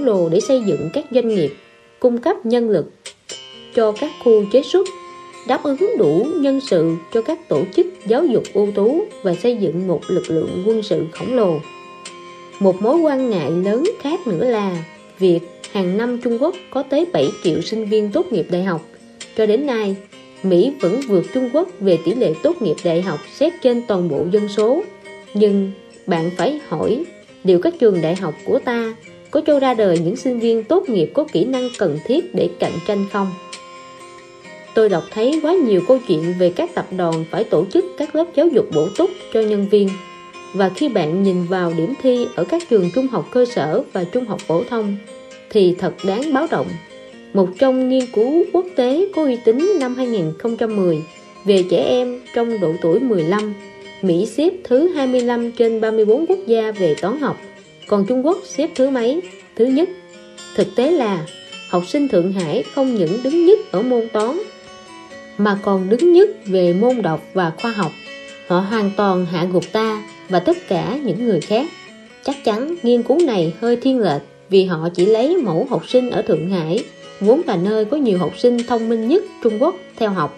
khổng lồ để xây dựng các doanh nghiệp, cung cấp nhân lực cho các khu chế xuất, đáp ứng đủ nhân sự cho các tổ chức giáo dục ưu tú và xây dựng một lực lượng quân sự khổng lồ. Một mối quan ngại lớn khác nữa là việc hàng năm Trung Quốc có tới 7 triệu sinh viên tốt nghiệp đại học. Cho đến nay, Mỹ vẫn vượt Trung Quốc về tỷ lệ tốt nghiệp đại học xét trên toàn bộ dân số. Nhưng bạn phải hỏi, liệu các trường đại học của ta có cho ra đời những sinh viên tốt nghiệp có kỹ năng cần thiết để cạnh tranh không? Tôi đọc thấy quá nhiều câu chuyện về các tập đoàn phải tổ chức các lớp giáo dục bổ túc cho nhân viên. Và khi bạn nhìn vào điểm thi ở các trường trung học cơ sở và trung học phổ thông, thì thật đáng báo động. Một trong nghiên cứu quốc tế có uy tín năm 2010 về trẻ em trong độ tuổi 15 Mỹ xếp thứ 25 trên 34 quốc gia về toán học còn Trung Quốc xếp thứ mấy? Thứ nhất. Thực tế là, học sinh Thượng Hải không những đứng nhất ở môn toán, mà còn đứng nhất về môn đọc và khoa học. Họ hoàn toàn hạ gục ta và tất cả những người khác. Chắc chắn nghiên cứu này hơi thiên lệch vì họ chỉ lấy mẫu học sinh ở Thượng Hải, vốn là nơi có nhiều học sinh thông minh nhất Trung Quốc theo học.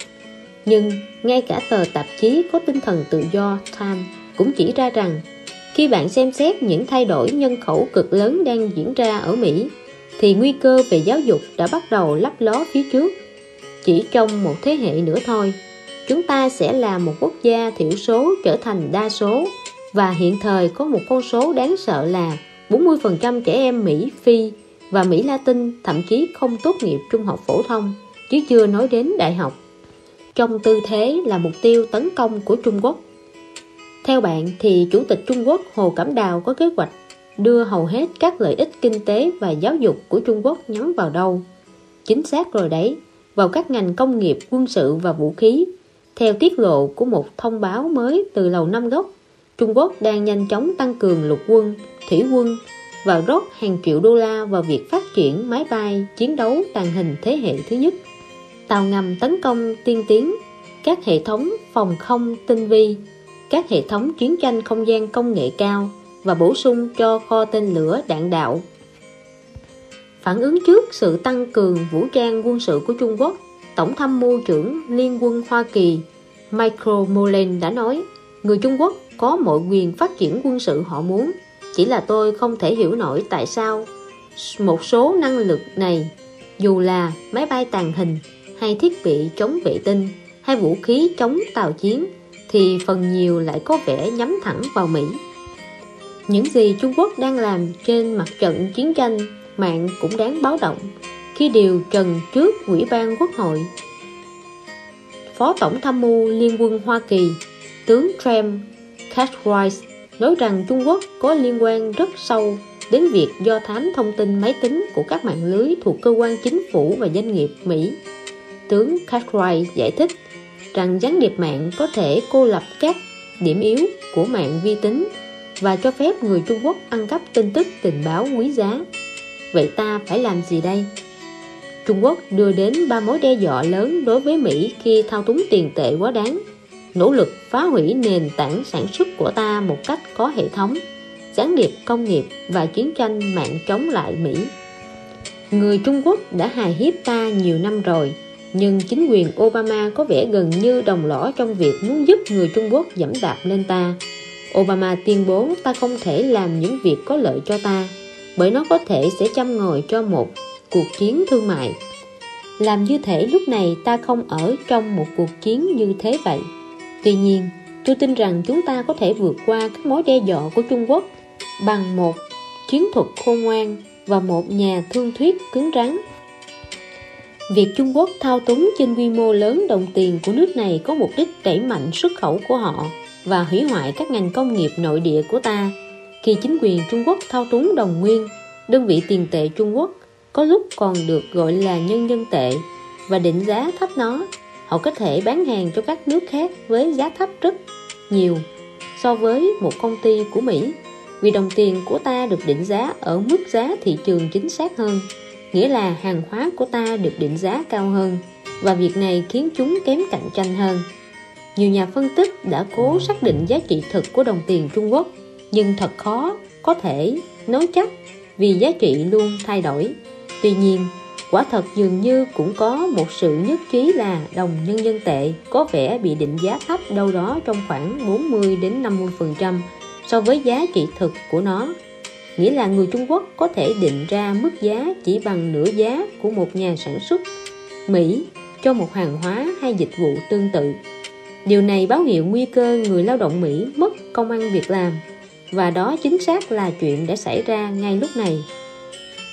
Nhưng ngay cả tờ tạp chí có tinh thần tự do Time cũng chỉ ra rằng khi bạn xem xét những thay đổi nhân khẩu cực lớn đang diễn ra ở Mỹ, thì nguy cơ về giáo dục đã bắt đầu lấp ló phía trước. Chỉ trong một thế hệ nữa thôi, chúng ta sẽ là một quốc gia thiểu số trở thành đa số. Và hiện thời có một con số đáng sợ là 40% trẻ em Mỹ Phi và Mỹ Latin thậm chí không tốt nghiệp trung học phổ thông, chứ chưa nói đến đại học. Trong tư thế là mục tiêu tấn công của Trung Quốc theo bạn thì Chủ tịch Trung Quốc Hồ Cẩm Đào có kế hoạch đưa hầu hết các lợi ích kinh tế và giáo dục của Trung Quốc nhắm vào đâu? Chính xác rồi đấy vào các ngành công nghiệp quân sự và vũ khí. Theo tiết lộ của một thông báo mới từ Lầu Năm Góc Trung Quốc đang nhanh chóng tăng cường lục quân, thủy quân và rót hàng triệu đô la vào việc phát triển máy bay chiến đấu tàng hình thế hệ thứ nhất. Tàu ngầm tấn công tiên tiến các hệ thống phòng không tinh vi các hệ thống chiến tranh không gian công nghệ cao và bổ sung cho kho tên lửa đạn đạo. Phản ứng trước sự tăng cường vũ trang quân sự của Trung Quốc, Tổng tham mưu trưởng Liên quân Hoa Kỳ Michael Mullen đã nói, người Trung Quốc có mọi quyền phát triển quân sự họ muốn, chỉ là tôi không thể hiểu nổi tại sao một số năng lực này, dù là máy bay tàng hình hay thiết bị chống vệ tinh hay vũ khí chống tàu chiến thì phần nhiều lại có vẻ nhắm thẳng vào Mỹ những gì Trung Quốc đang làm trên mặt trận chiến tranh mạng cũng đáng báo động khi điều trần trước Ủy ban Quốc hội Phó Tổng Tham mưu Liên quân Hoa Kỳ, tướng Trem Cartwright nói rằng Trung Quốc có liên quan rất sâu đến việc do thám thông tin máy tính của các mạng lưới thuộc cơ quan chính phủ và doanh nghiệp Mỹ. Tướng Cartwright giải thích rằng gián điệp mạng có thể cô lập các điểm yếu của mạng vi tính và cho phép người Trung Quốc ăn cắp tin tức, tình báo quý giá. Vậy ta phải làm gì đây? Trung Quốc đưa đến ba mối đe dọa lớn đối với Mỹ khi thao túng tiền tệ quá đáng nỗ lực phá hủy nền tảng sản xuất của ta một cách có hệ thống, gián điệp công nghiệp và chiến tranh mạng chống lại Mỹ người Trung Quốc đã hài hiếp ta nhiều năm rồi nhưng chính quyền Obama có vẻ gần như đồng lõa trong việc muốn giúp người Trung Quốc dẫm đạp lên ta. Obama tuyên bố ta không thể làm những việc có lợi cho ta bởi nó có thể sẽ chăm ngồi cho một cuộc chiến thương mại. Làm như thể lúc này ta không ở trong một cuộc chiến như thế vậy. Tuy nhiên, tôi tin rằng chúng ta có thể vượt qua các mối đe dọa của Trung Quốc bằng một chiến thuật khôn ngoan và một nhà thương thuyết cứng rắn. Việc Trung Quốc thao túng trên quy mô lớn đồng tiền của nước này có mục đích đẩy mạnh xuất khẩu của họ và hủy hoại các ngành công nghiệp nội địa của ta. Khi chính quyền Trung Quốc thao túng đồng nguyên, đơn vị tiền tệ Trung Quốc có lúc còn được gọi là nhân dân tệ và định giá thấp nó họ có thể bán hàng cho các nước khác với giá thấp rất nhiều so với một công ty của Mỹ vì đồng tiền của ta được định giá ở mức giá thị trường chính xác hơn nghĩa là hàng hóa của ta được định giá cao hơn, và việc này khiến chúng kém cạnh tranh hơn. Nhiều nhà phân tích đã cố xác định giá trị thực của đồng tiền Trung Quốc, nhưng thật khó có thể nói chắc vì giá trị luôn thay đổi. Tuy nhiên, quả thật dường như cũng có một sự nhất trí là đồng nhân dân tệ có vẻ bị định giá thấp đâu đó trong khoảng 40 đến 50 phần trăm so với giá trị thực của nó nghĩa là người Trung Quốc có thể định ra mức giá chỉ bằng nửa giá của một nhà sản xuất Mỹ cho một hàng hóa hay dịch vụ tương tự. Điều này báo hiệu nguy cơ người lao động Mỹ mất công ăn việc làm. Và đó chính xác là chuyện đã xảy ra ngay lúc này.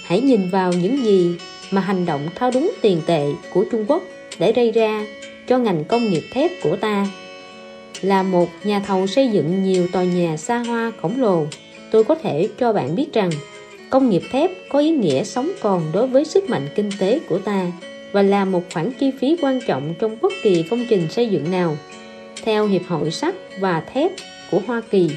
Hãy nhìn vào những gì mà hành động thao đúng tiền tệ của Trung Quốc để gây ra cho ngành công nghiệp thép của ta. Là một nhà thầu xây dựng nhiều tòa nhà xa hoa khổng lồ tôi có thể cho bạn biết rằng, công nghiệp thép có ý nghĩa sống còn đối với sức mạnh kinh tế của ta và là một khoản chi phí quan trọng trong bất kỳ công trình xây dựng nào. Theo Hiệp hội sắt và thép của Hoa Kỳ,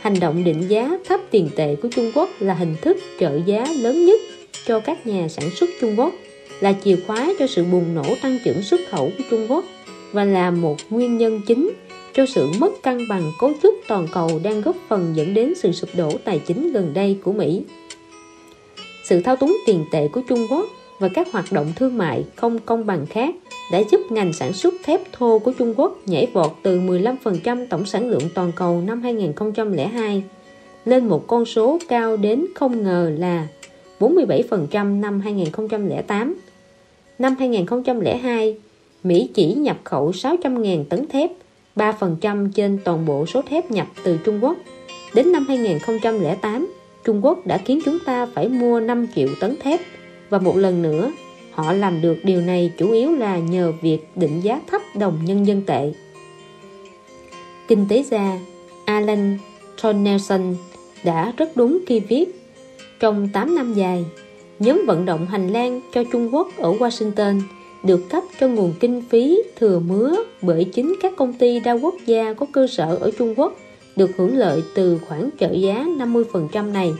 hành động định giá thấp tiền tệ của Trung Quốc là hình thức trợ giá lớn nhất cho các nhà sản xuất Trung Quốc, là chìa khóa cho sự bùng nổ tăng trưởng xuất khẩu của Trung Quốc và là một nguyên nhân chính cho sự mất cân bằng cấu trúc toàn cầu đang góp phần dẫn đến sự sụp đổ tài chính gần đây của Mỹ. Sự thao túng tiền tệ của Trung Quốc và các hoạt động thương mại không công bằng khác đã giúp ngành sản xuất thép thô của Trung Quốc nhảy vọt từ 15% tổng sản lượng toàn cầu năm 2002 lên một con số cao đến không ngờ là 47% năm 2008. Năm 2002, Mỹ chỉ nhập khẩu 600.000 tấn thép, 3% trên toàn bộ số thép nhập từ Trung Quốc. Đến năm 2008, Trung Quốc đã khiến chúng ta phải mua 5 triệu tấn thép và một lần nữa họ làm được điều này chủ yếu là nhờ việc định giá thấp đồng nhân dân tệ. Kinh tế gia Alan Tornelson đã rất đúng khi viết trong 8 năm dài, nhóm vận động hành lang cho Trung Quốc ở Washington được cấp cho nguồn kinh phí thừa mứa bởi chính các công ty đa quốc gia có cơ sở ở Trung Quốc được hưởng lợi từ khoản trợ giá 50% này.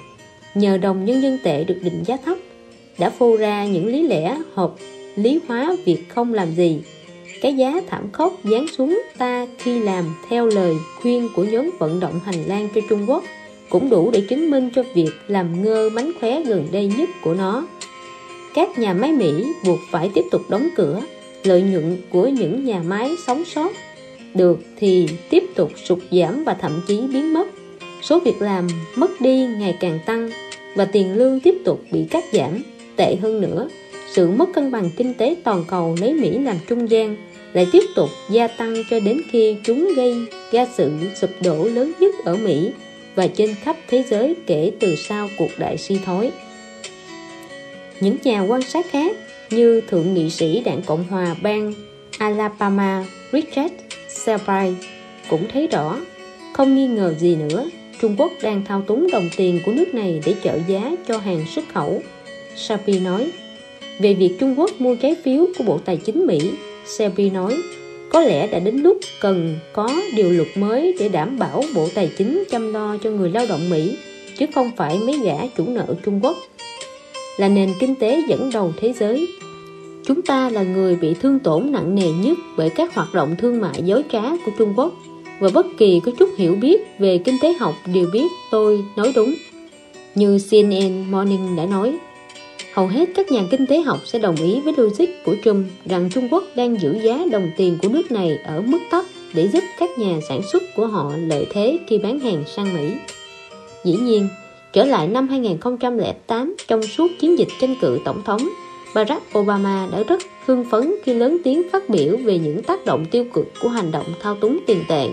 Nhờ đồng nhân dân tệ được định giá thấp, đã phô ra những lý lẽ hợp lý hóa việc không làm gì. Cái giá thảm khốc dán xuống ta khi làm theo lời khuyên của nhóm vận động hành lang cho Trung Quốc cũng đủ để chứng minh cho việc làm ngơ mánh khóe gần đây nhất của nó. Các nhà máy Mỹ buộc phải tiếp tục đóng cửa, lợi nhuận của những nhà máy sống sót được thì tiếp tục sụt giảm và thậm chí biến mất. Số việc làm mất đi ngày càng tăng và tiền lương tiếp tục bị cắt giảm. Tệ hơn nữa, sự mất cân bằng kinh tế toàn cầu lấy Mỹ làm trung gian lại tiếp tục gia tăng cho đến khi chúng gây ra sự sụp đổ lớn nhất ở Mỹ và trên khắp thế giới kể từ sau cuộc đại suy thoái. Những nhà quan sát khác như Thượng nghị sĩ Đảng Cộng hòa bang Alabama Richard Selby cũng thấy rõ, không nghi ngờ gì nữa, Trung Quốc đang thao túng đồng tiền của nước này để trợ giá cho hàng xuất khẩu. Selby nói, về việc Trung Quốc mua trái phiếu của Bộ Tài chính Mỹ, Selby nói, có lẽ đã đến lúc cần có điều luật mới để đảm bảo Bộ Tài chính chăm lo cho người lao động Mỹ, chứ không phải mấy gã chủ nợ Trung Quốc. Là nền kinh tế dẫn đầu thế giới, chúng ta là người bị thương tổn nặng nề nhất bởi các hoạt động thương mại dối trá của Trung Quốc và bất kỳ có chút hiểu biết về kinh tế học đều biết tôi nói đúng. Như CNN Morning đã nói, hầu hết các nhà kinh tế học sẽ đồng ý với logic của Trump rằng Trung Quốc đang giữ giá đồng tiền của nước này ở mức thấp để giúp các nhà sản xuất của họ lợi thế khi bán hàng sang Mỹ. Dĩ nhiên, trở lại năm 2008 trong suốt chiến dịch tranh cử tổng thống, Barack Obama đã rất hưng phấn khi lớn tiếng phát biểu về những tác động tiêu cực của hành động thao túng tiền tệ.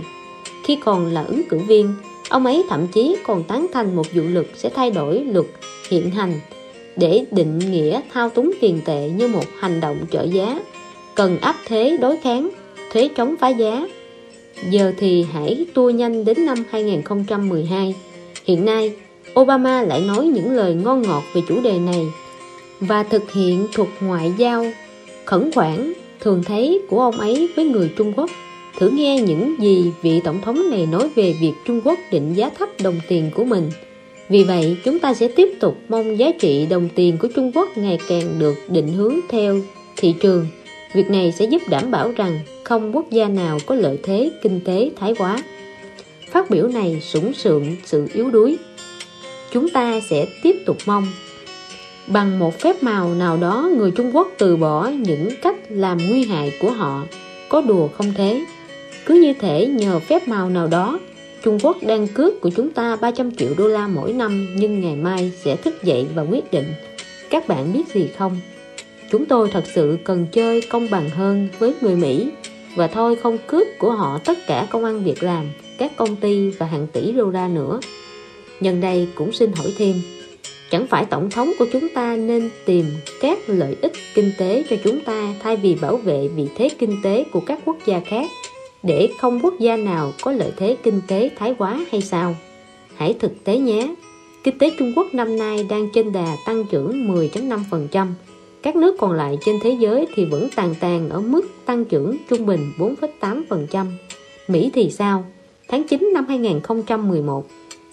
Khi còn là ứng cử viên, ông ấy thậm chí còn tán thành một dự luật sẽ thay đổi luật hiện hành để định nghĩa thao túng tiền tệ như một hành động trợ giá cần áp thế đối kháng thuế chống phá giá. Giờ thì hãy tua nhanh đến năm 2012 hiện nay Obama lại nói những lời ngon ngọt về chủ đề này và thực hiện thuật ngoại giao khẩn khoản thường thấy của ông ấy với người Trung Quốc thử nghe những gì vị tổng thống này nói về việc Trung Quốc định giá thấp đồng tiền của mình vì vậy, chúng ta sẽ tiếp tục mong giá trị đồng tiền của Trung Quốc ngày càng được định hướng theo thị trường. Việc này sẽ giúp đảm bảo rằng không quốc gia nào có lợi thế kinh tế thái quá. Phát biểu này sủng sượng sự yếu đuối chúng ta sẽ tiếp tục mong. Bằng một phép màu nào đó, người Trung Quốc từ bỏ những cách làm nguy hại của họ. Có đùa không thế? Cứ như thể nhờ phép màu nào đó, Trung Quốc đang cướp của chúng ta 300 triệu đô la mỗi năm, nhưng ngày mai sẽ thức dậy và quyết định. Các bạn biết gì không? Chúng tôi thật sự cần chơi công bằng hơn với người Mỹ. Và thôi không cướp của họ tất cả công ăn việc làm, các công ty và hàng tỷ đô la nữa nhân đây cũng xin hỏi thêm chẳng phải tổng thống của chúng ta nên tìm các lợi ích kinh tế cho chúng ta thay vì bảo vệ vị thế kinh tế của các quốc gia khác để không quốc gia nào có lợi thế kinh tế thái quá hay sao hãy thực tế nhé kinh tế Trung Quốc năm nay đang trên đà tăng trưởng 10.5% các nước còn lại trên thế giới thì vẫn tàn tàn ở mức tăng trưởng trung bình 4,8%. Mỹ thì sao? Tháng 9 năm 2011,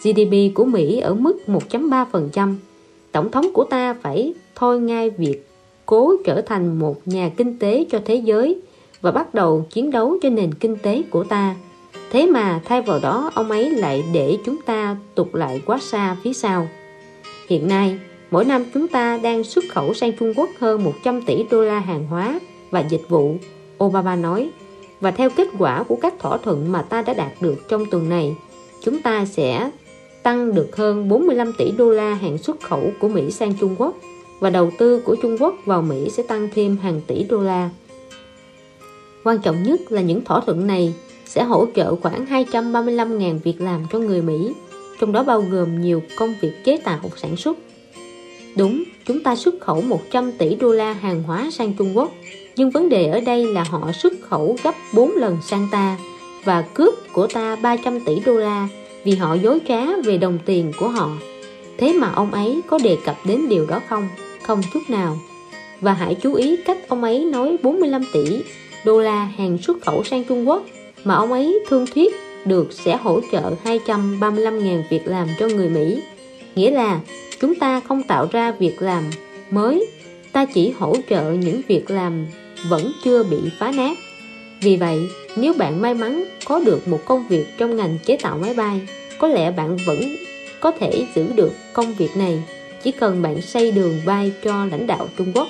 GDP của Mỹ ở mức 1.3%. Tổng thống của ta phải thôi ngay việc cố trở thành một nhà kinh tế cho thế giới và bắt đầu chiến đấu cho nền kinh tế của ta. Thế mà thay vào đó ông ấy lại để chúng ta tụt lại quá xa phía sau. Hiện nay, Mỗi năm chúng ta đang xuất khẩu sang Trung Quốc hơn 100 tỷ đô la hàng hóa và dịch vụ, Obama nói. Và theo kết quả của các thỏa thuận mà ta đã đạt được trong tuần này, chúng ta sẽ tăng được hơn 45 tỷ đô la hàng xuất khẩu của Mỹ sang Trung Quốc và đầu tư của Trung Quốc vào Mỹ sẽ tăng thêm hàng tỷ đô la. Quan trọng nhất là những thỏa thuận này sẽ hỗ trợ khoảng 235.000 việc làm cho người Mỹ, trong đó bao gồm nhiều công việc chế tạo sản xuất Đúng, chúng ta xuất khẩu 100 tỷ đô la hàng hóa sang Trung Quốc Nhưng vấn đề ở đây là họ xuất khẩu gấp 4 lần sang ta Và cướp của ta 300 tỷ đô la vì họ dối trá về đồng tiền của họ. Thế mà ông ấy có đề cập đến điều đó không? Không chút nào. Và hãy chú ý cách ông ấy nói 45 tỷ đô la hàng xuất khẩu sang Trung Quốc Mà ông ấy thương thuyết được sẽ hỗ trợ 235.000 việc làm cho người Mỹ. Nghĩa là chúng ta không tạo ra việc làm mới, ta chỉ hỗ trợ những việc làm vẫn chưa bị phá nát vì vậy, nếu bạn may mắn có được một công việc trong ngành chế tạo máy bay, có lẽ bạn vẫn có thể giữ được công việc này. Chỉ cần bạn xây đường bay cho lãnh đạo Trung Quốc.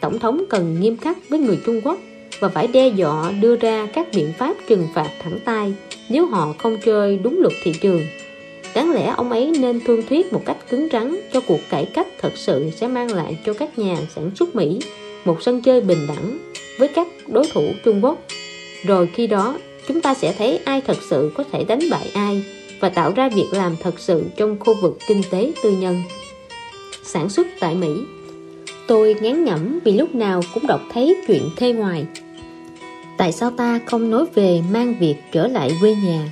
Tổng thống cần nghiêm khắc với người Trung Quốc và phải đe dọa đưa ra các biện pháp trừng phạt thẳng tay nếu họ không chơi đúng luật thị trường. Đáng lẽ ông ấy nên thương thuyết một cách cứng rắn cho cuộc cải cách thật sự sẽ mang lại cho các nhà sản xuất Mỹ một sân chơi bình đẳng với các đối thủ Trung Quốc. Rồi khi đó, chúng ta sẽ thấy ai thật sự có thể đánh bại ai và tạo ra việc làm thật sự trong khu vực kinh tế tư nhân. Sản xuất tại Mỹ Tôi ngán ngẩm vì lúc nào cũng đọc thấy chuyện thê ngoài. Tại sao ta không nói về mang việc trở lại quê nhà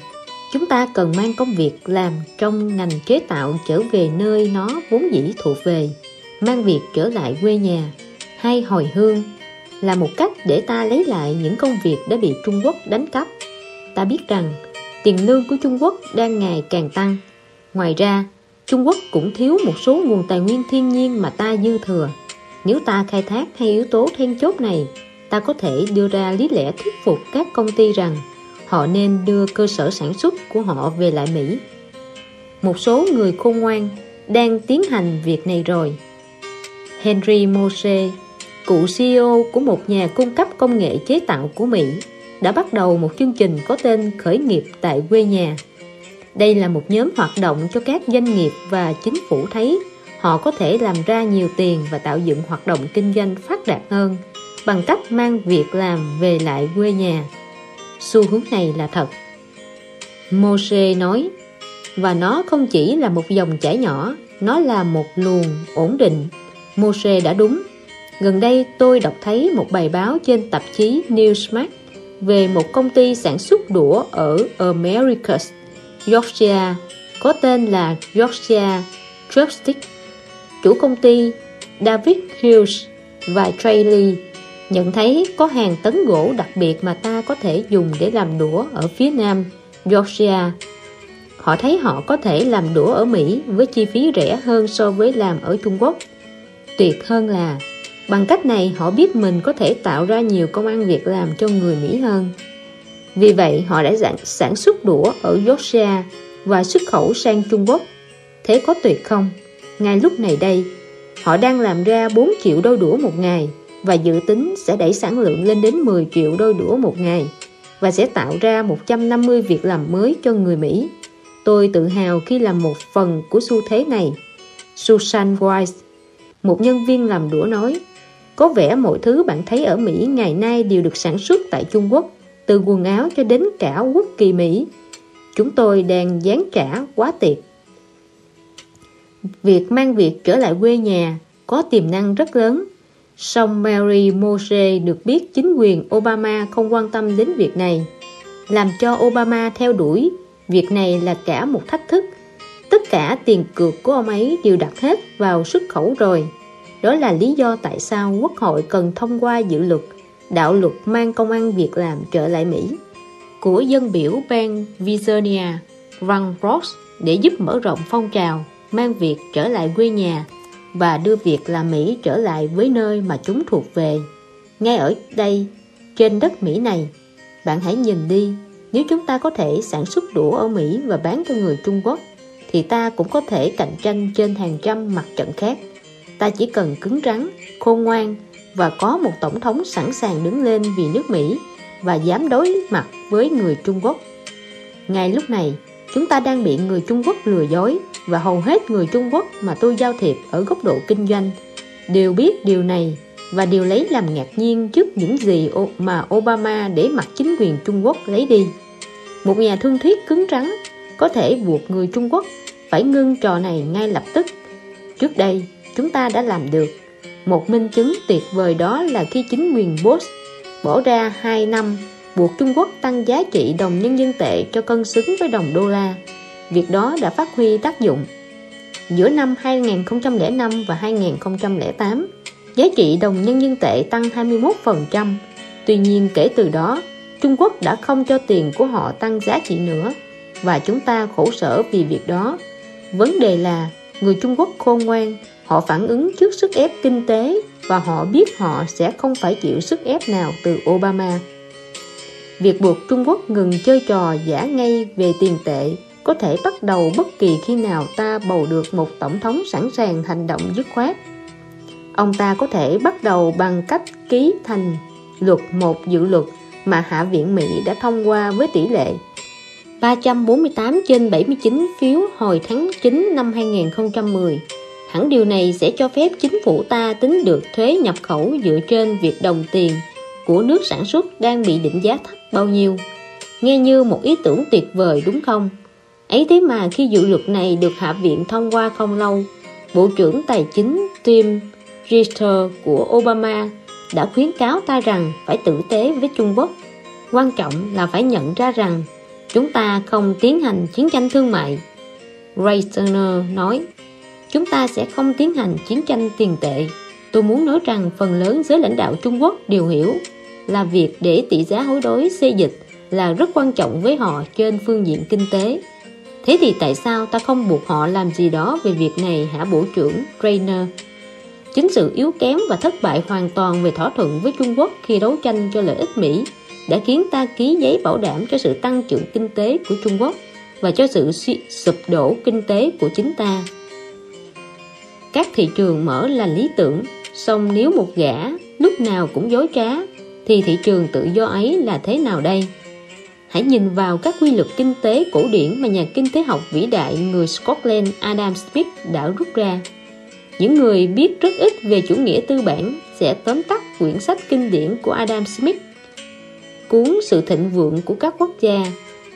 Chúng ta cần mang công việc làm trong ngành chế tạo trở về nơi nó vốn dĩ thuộc về, mang việc trở lại quê nhà hay hồi hương là một cách để ta lấy lại những công việc đã bị Trung Quốc đánh cắp. Ta biết rằng tiền lương của Trung Quốc đang ngày càng tăng. Ngoài ra, Trung Quốc cũng thiếu một số nguồn tài nguyên thiên nhiên mà ta dư thừa. Nếu ta khai thác hai yếu tố then chốt này, ta có thể đưa ra lý lẽ thuyết phục các công ty rằng họ nên đưa cơ sở sản xuất của họ về lại Mỹ. Một số người khôn ngoan đang tiến hành việc này rồi. Henry Moshe, cựu CEO của một nhà cung cấp công nghệ chế tạo của Mỹ, đã bắt đầu một chương trình có tên Khởi nghiệp tại quê nhà. Đây là một nhóm hoạt động cho các doanh nghiệp và chính phủ thấy họ có thể làm ra nhiều tiền và tạo dựng hoạt động kinh doanh phát đạt hơn bằng cách mang việc làm về lại quê nhà. Xu hướng này là thật. Moshe nói và nó không chỉ là một dòng chảy nhỏ nó là một luồng ổn định. Moshe đã đúng gần đây tôi đọc thấy một bài báo trên tạp chí Newsmax về một công ty sản xuất đũa ở Americus Georgia có tên là Georgia Chopstick chủ công ty David Hughes và Trey Lee nhận thấy có hàng tấn gỗ đặc biệt mà ta có thể dùng để làm đũa ở phía nam Georgia. Họ thấy họ có thể làm đũa ở Mỹ với chi phí rẻ hơn so với làm ở Trung Quốc. Tuyệt hơn là, bằng cách này họ biết mình có thể tạo ra nhiều công ăn việc làm cho người Mỹ hơn. Vì vậy họ đã sản xuất đũa ở Georgia và xuất khẩu sang Trung Quốc. Thế có tuyệt không? Ngay lúc này đây, họ đang làm ra 4 triệu đôi đũa một ngày và dự tính sẽ đẩy sản lượng lên đến 10 triệu đôi đũa một ngày và sẽ tạo ra 150 việc làm mới cho người Mỹ. Tôi tự hào khi làm một phần của xu thế này. Susan Wise, một nhân viên làm đũa nói, có vẻ mọi thứ bạn thấy ở Mỹ ngày nay đều được sản xuất tại Trung Quốc, từ quần áo cho đến cả quốc kỳ Mỹ. Chúng tôi đang gián trả quá tiệt. Việc mang việc trở lại quê nhà có tiềm năng rất lớn. Song Mary Moshe được biết chính quyền Obama không quan tâm đến việc này. Làm cho Obama theo đuổi, việc này là cả một thách thức. Tất cả tiền cược của ông ấy đều đặt hết vào xuất khẩu rồi. Đó là lý do tại sao Quốc hội cần thông qua dự luật, đạo luật mang công ăn việc làm trở lại Mỹ của dân biểu bang Virginia, Ron Ross để giúp mở rộng phong trào mang việc trở lại quê nhà và đưa việc làm Mỹ trở lại với nơi mà chúng thuộc về. Ngay ở đây, trên đất Mỹ này, bạn hãy nhìn đi, nếu chúng ta có thể sản xuất đũa ở Mỹ và bán cho người Trung Quốc, thì ta cũng có thể cạnh tranh trên hàng trăm mặt trận khác. Ta chỉ cần cứng rắn, khôn ngoan và có một tổng thống sẵn sàng đứng lên vì nước Mỹ và dám đối mặt với người Trung Quốc. Ngay lúc này, chúng ta đang bị người Trung Quốc lừa dối và hầu hết người Trung Quốc mà tôi giao thiệp ở góc độ kinh doanh đều biết điều này và điều lấy làm ngạc nhiên trước những gì mà Obama để mặc chính quyền Trung Quốc lấy đi. Một nhà thương thuyết cứng rắn có thể buộc người Trung Quốc phải ngưng trò này ngay lập tức. Trước đây, chúng ta đã làm được. Một minh chứng tuyệt vời đó là khi chính quyền Bush bỏ ra 2 năm buộc Trung Quốc tăng giá trị đồng nhân dân tệ cho cân xứng với đồng đô la. Việc đó đã phát huy tác dụng. Giữa năm 2005 và 2008, giá trị đồng nhân dân tệ tăng 21%. Tuy nhiên kể từ đó, Trung Quốc đã không cho tiền của họ tăng giá trị nữa và chúng ta khổ sở vì việc đó. Vấn đề là người Trung Quốc khôn ngoan, họ phản ứng trước sức ép kinh tế và họ biết họ sẽ không phải chịu sức ép nào từ Obama. Việc buộc Trung Quốc ngừng chơi trò giả ngay về tiền tệ có thể bắt đầu bất kỳ khi nào ta bầu được một tổng thống sẵn sàng hành động dứt khoát. Ông ta có thể bắt đầu bằng cách ký thành luật một dự luật mà Hạ viện Mỹ đã thông qua với tỷ lệ 348 trên 79 phiếu hồi tháng 9 năm 2010. Hẳn điều này sẽ cho phép chính phủ ta tính được thuế nhập khẩu dựa trên việc đồng tiền của nước sản xuất đang bị định giá thấp bao nhiêu. Nghe như một ý tưởng tuyệt vời đúng không? Ấy thế mà khi dự luật này được Hạ viện thông qua không lâu, Bộ trưởng Tài chính Tim Richter của Obama đã khuyến cáo ta rằng phải tử tế với Trung Quốc. Quan trọng là phải nhận ra rằng chúng ta không tiến hành chiến tranh thương mại. Reisner nói, chúng ta sẽ không tiến hành chiến tranh tiền tệ. Tôi muốn nói rằng phần lớn giới lãnh đạo Trung Quốc đều hiểu là việc để tỷ giá hối đối xê dịch là rất quan trọng với họ trên phương diện kinh tế. Thế thì tại sao ta không buộc họ làm gì đó về việc này hả Bộ trưởng Trainer? Chính sự yếu kém và thất bại hoàn toàn về thỏa thuận với Trung Quốc khi đấu tranh cho lợi ích Mỹ đã khiến ta ký giấy bảo đảm cho sự tăng trưởng kinh tế của Trung Quốc và cho sự sụp đổ kinh tế của chính ta. Các thị trường mở là lý tưởng, song nếu một gã lúc nào cũng dối trá, thì thị trường tự do ấy là thế nào đây? Hãy nhìn vào các quy luật kinh tế cổ điển mà nhà kinh tế học vĩ đại người Scotland Adam Smith đã rút ra. Những người biết rất ít về chủ nghĩa tư bản sẽ tóm tắt quyển sách kinh điển của Adam Smith cuốn Sự thịnh vượng của các quốc gia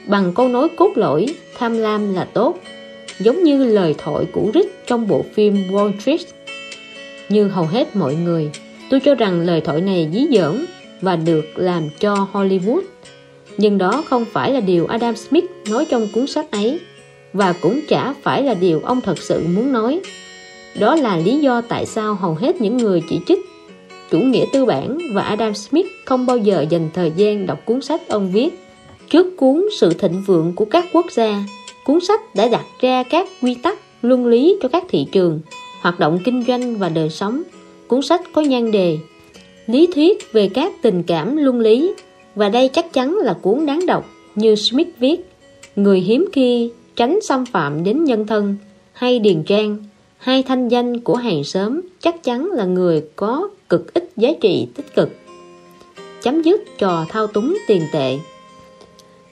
bằng câu nói cốt lõi tham lam là tốt giống như lời thoại của Rick trong bộ phim Wall Street. Như hầu hết mọi người, tôi cho rằng lời thoại này dí dởm và được làm cho Hollywood nhưng đó không phải là điều Adam Smith nói trong cuốn sách ấy và cũng chả phải là điều ông thật sự muốn nói. Đó là lý do tại sao hầu hết những người chỉ trích chủ nghĩa tư bản và Adam Smith không bao giờ dành thời gian đọc cuốn sách ông viết. Trước cuốn Sự thịnh vượng của các quốc gia, cuốn sách đã đặt ra các quy tắc, luân lý cho các thị trường, hoạt động kinh doanh và đời sống. Cuốn sách có nhan đề Lý thuyết về các tình cảm luân lý và đây chắc chắn là cuốn đáng đọc như Smith viết. Người hiếm khi tránh xâm phạm đến nhân thân hay Điền Trang hay thanh danh của hàng xóm chắc chắn là người có cực ít giá trị tích cực. Chấm dứt trò thao túng tiền tệ.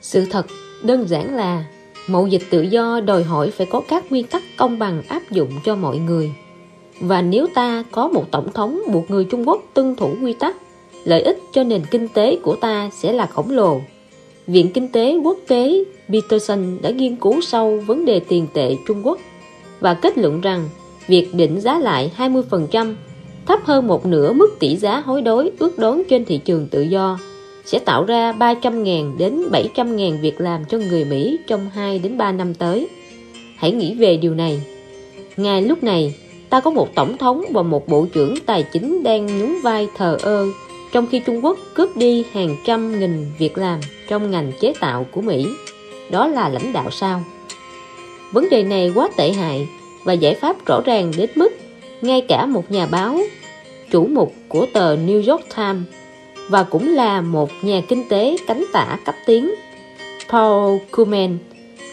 Sự thật đơn giản là mậu dịch tự do đòi hỏi phải có các nguyên tắc công bằng áp dụng cho mọi người. Và nếu ta có một tổng thống buộc người Trung Quốc tuân thủ quy tắc, lợi ích cho nền kinh tế của ta sẽ là khổng lồ. Viện Kinh tế Quốc tế Peterson đã nghiên cứu sâu vấn đề tiền tệ Trung Quốc và kết luận rằng việc định giá lại 20% thấp hơn một nửa mức tỷ giá hối đối ước đoán trên thị trường tự do sẽ tạo ra 300.000 đến 700.000 việc làm cho người Mỹ trong 2 đến 3 năm tới. Hãy nghĩ về điều này. Ngay lúc này, ta có một tổng thống và một bộ trưởng tài chính đang nhún vai thờ ơ trong khi Trung Quốc cướp đi hàng trăm nghìn việc làm trong ngành chế tạo của Mỹ. Đó là lãnh đạo sao? Vấn đề này quá tệ hại và giải pháp rõ ràng đến mức ngay cả một nhà báo chủ mục của tờ New York Times và cũng là một nhà kinh tế cánh tả cấp tiến. Paul Kuhlman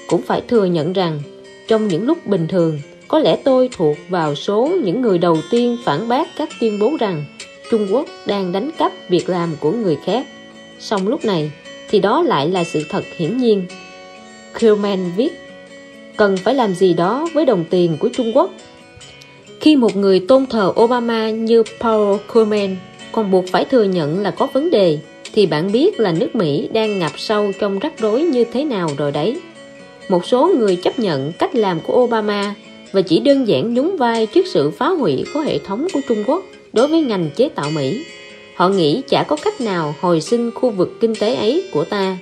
cũng phải thừa nhận rằng, trong những lúc bình thường, có lẽ tôi thuộc vào số những người đầu tiên phản bác các tuyên bố rằng Trung Quốc đang đánh cắp việc làm của người khác. Song lúc này, thì đó lại là sự thật hiển nhiên. Kuhlman viết, cần phải làm gì đó với đồng tiền của Trung Quốc? Khi một người tôn thờ Obama như Paul Kuhlman còn buộc phải thừa nhận là có vấn đề, thì bạn biết là nước Mỹ đang ngập sâu trong rắc rối như thế nào rồi đấy. Một số người chấp nhận cách làm của Obama và chỉ đơn giản nhún vai trước sự phá hủy của hệ thống của Trung Quốc đối với ngành chế tạo Mỹ. Họ nghĩ chả có cách nào hồi sinh khu vực kinh tế ấy của ta.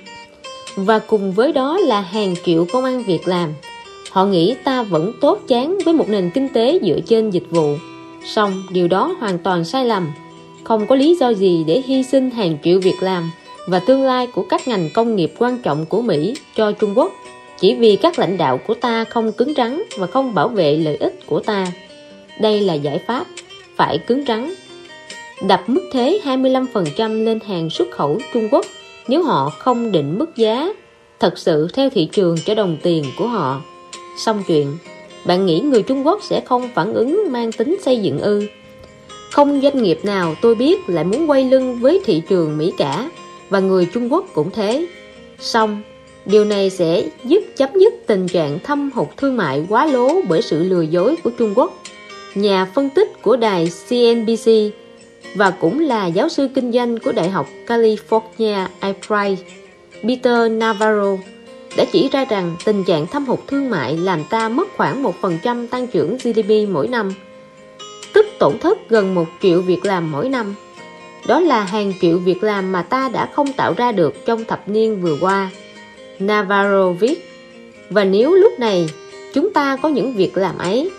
Và cùng với đó là hàng triệu công an việc làm, họ nghĩ ta vẫn tốt chán với một nền kinh tế dựa trên dịch vụ. Song điều đó hoàn toàn sai lầm không có lý do gì để hy sinh hàng triệu việc làm và tương lai của các ngành công nghiệp quan trọng của Mỹ cho Trung Quốc chỉ vì các lãnh đạo của ta không cứng rắn và không bảo vệ lợi ích của ta. Đây là giải pháp, phải cứng rắn. Đập mức thuế 25% lên hàng xuất khẩu Trung Quốc nếu họ không định mức giá thật sự theo thị trường cho đồng tiền của họ. Xong chuyện, bạn nghĩ người Trung Quốc sẽ không phản ứng mang tính xây dựng ư? Không doanh nghiệp nào tôi biết lại muốn quay lưng với thị trường Mỹ cả và người Trung Quốc cũng thế. Xong, điều này sẽ giúp chấm dứt tình trạng thâm hụt thương mại quá lố bởi sự lừa dối của Trung Quốc. Nhà phân tích của đài CNBC và cũng là giáo sư kinh doanh của Đại học California Irvine, Peter Navarro đã chỉ ra rằng tình trạng thâm hụt thương mại làm ta mất khoảng 1% tăng trưởng GDP mỗi năm tức tổn thất gần một triệu việc làm mỗi năm. Đó là hàng triệu việc làm mà ta đã không tạo ra được trong thập niên vừa qua. Navarro viết, và nếu lúc này chúng ta có những việc làm ấy,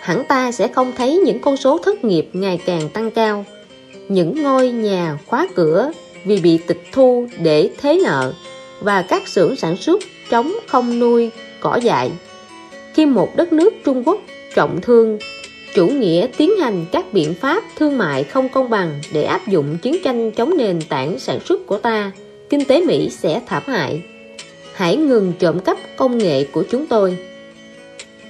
hẳn ta sẽ không thấy những con số thất nghiệp ngày càng tăng cao. Những ngôi nhà khóa cửa vì bị tịch thu để thế nợ và các xưởng sản xuất chống không nuôi cỏ dại. Khi một đất nước Trung Quốc trọng thương chủ nghĩa tiến hành các biện pháp thương mại không công bằng để áp dụng chiến tranh chống nền tảng sản xuất của ta, kinh tế Mỹ sẽ thảm hại. Hãy ngừng trộm cắp công nghệ của chúng tôi.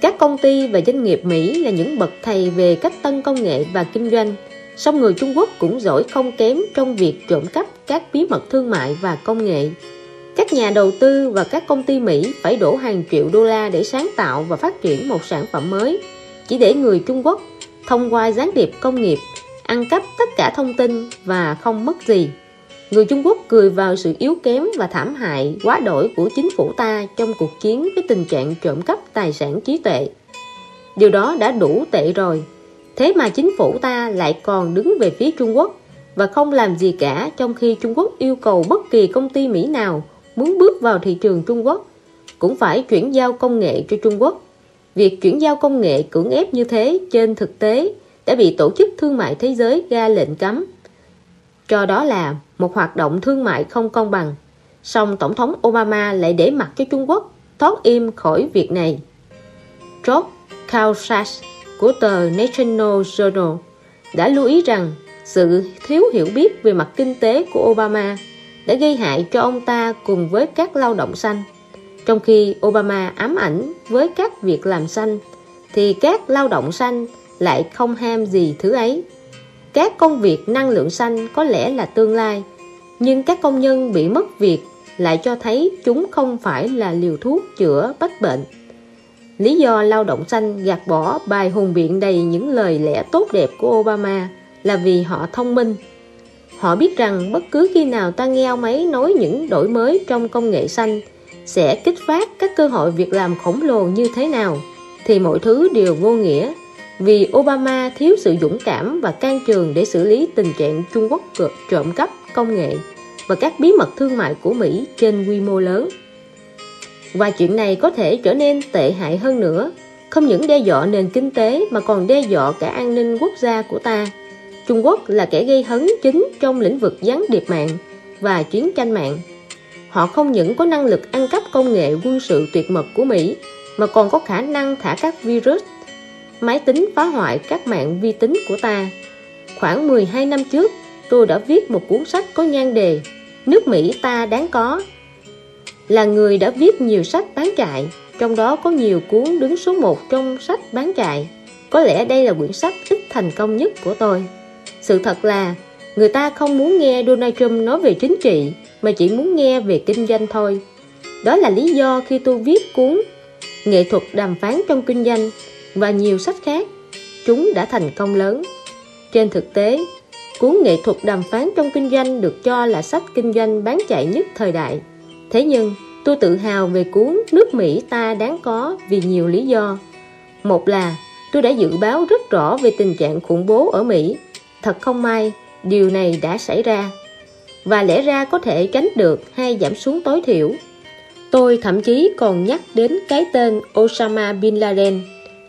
Các công ty và doanh nghiệp Mỹ là những bậc thầy về cách tân công nghệ và kinh doanh, song người Trung Quốc cũng giỏi không kém trong việc trộm cắp các bí mật thương mại và công nghệ. Các nhà đầu tư và các công ty Mỹ phải đổ hàng triệu đô la để sáng tạo và phát triển một sản phẩm mới chỉ để người Trung Quốc thông qua gián điệp công nghiệp, ăn cắp tất cả thông tin và không mất gì. Người Trung Quốc cười vào sự yếu kém và thảm hại, quá đổi của chính phủ ta trong cuộc chiến với tình trạng trộm cắp tài sản trí tuệ. Điều đó đã đủ tệ rồi. Thế mà chính phủ ta lại còn đứng về phía Trung Quốc và không làm gì cả trong khi Trung Quốc yêu cầu bất kỳ công ty Mỹ nào muốn bước vào thị trường Trung Quốc, cũng phải chuyển giao công nghệ cho Trung Quốc Việc chuyển giao công nghệ cưỡng ép như thế trên thực tế đã bị Tổ chức Thương mại Thế giới ra lệnh cấm. Cho đó là một hoạt động thương mại không công bằng. Song Tổng thống Obama lại để mặt cho Trung Quốc thoát im khỏi việc này. George Kaushas của tờ National Journal đã lưu ý rằng sự thiếu hiểu biết về mặt kinh tế của Obama đã gây hại cho ông ta cùng với các lao động xanh. Trong khi Obama ám ảnh với các việc làm xanh thì các lao động xanh lại không ham gì thứ ấy. Các công việc năng lượng xanh có lẽ là tương lai, nhưng các công nhân bị mất việc lại cho thấy chúng không phải là liều thuốc chữa bách bệnh. Lý do lao động xanh gạt bỏ bài hùng biện đầy những lời lẽ tốt đẹp của Obama là vì họ thông minh. Họ biết rằng bất cứ khi nào ta nghe ông ấy nói những đổi mới trong công nghệ xanh sẽ kích phát các cơ hội việc làm khổng lồ như thế nào thì mọi thứ đều vô nghĩa vì Obama thiếu sự dũng cảm và can trường để xử lý tình trạng Trung Quốc trộm cắp công nghệ và các bí mật thương mại của Mỹ trên quy mô lớn. Và chuyện này có thể trở nên tệ hại hơn nữa, không những đe dọa nền kinh tế mà còn đe dọa cả an ninh quốc gia của ta. Trung Quốc là kẻ gây hấn chính trong lĩnh vực gián điệp mạng và chiến tranh mạng. Họ không những có năng lực ăn cắp công nghệ quân sự tuyệt mật của Mỹ, mà còn có khả năng thả các virus, máy tính phá hoại các mạng vi tính của ta. Khoảng 12 năm trước, tôi đã viết một cuốn sách có nhan đề Nước Mỹ ta đáng có. Là người đã viết nhiều sách bán chạy trong đó có nhiều cuốn đứng số 1 trong sách bán chạy. Có lẽ đây là quyển sách ít thành công nhất của tôi. Sự thật là người ta không muốn nghe Donald Trump nói về chính trị mà chỉ muốn nghe về kinh doanh thôi đó là lý do khi tôi viết cuốn nghệ thuật đàm phán trong kinh doanh và nhiều sách khác chúng đã thành công lớn trên thực tế Cuốn nghệ thuật đàm phán trong kinh doanh được cho là sách kinh doanh bán chạy nhất thời đại. Thế nhưng, tôi tự hào về cuốn Nước Mỹ ta đáng có vì nhiều lý do. Một là, tôi đã dự báo rất rõ về tình trạng khủng bố ở Mỹ. Thật không may, điều này đã xảy ra. Và lẽ ra có thể tránh được hay giảm xuống tối thiểu. Tôi thậm chí còn nhắc đến cái tên Osama Bin Laden.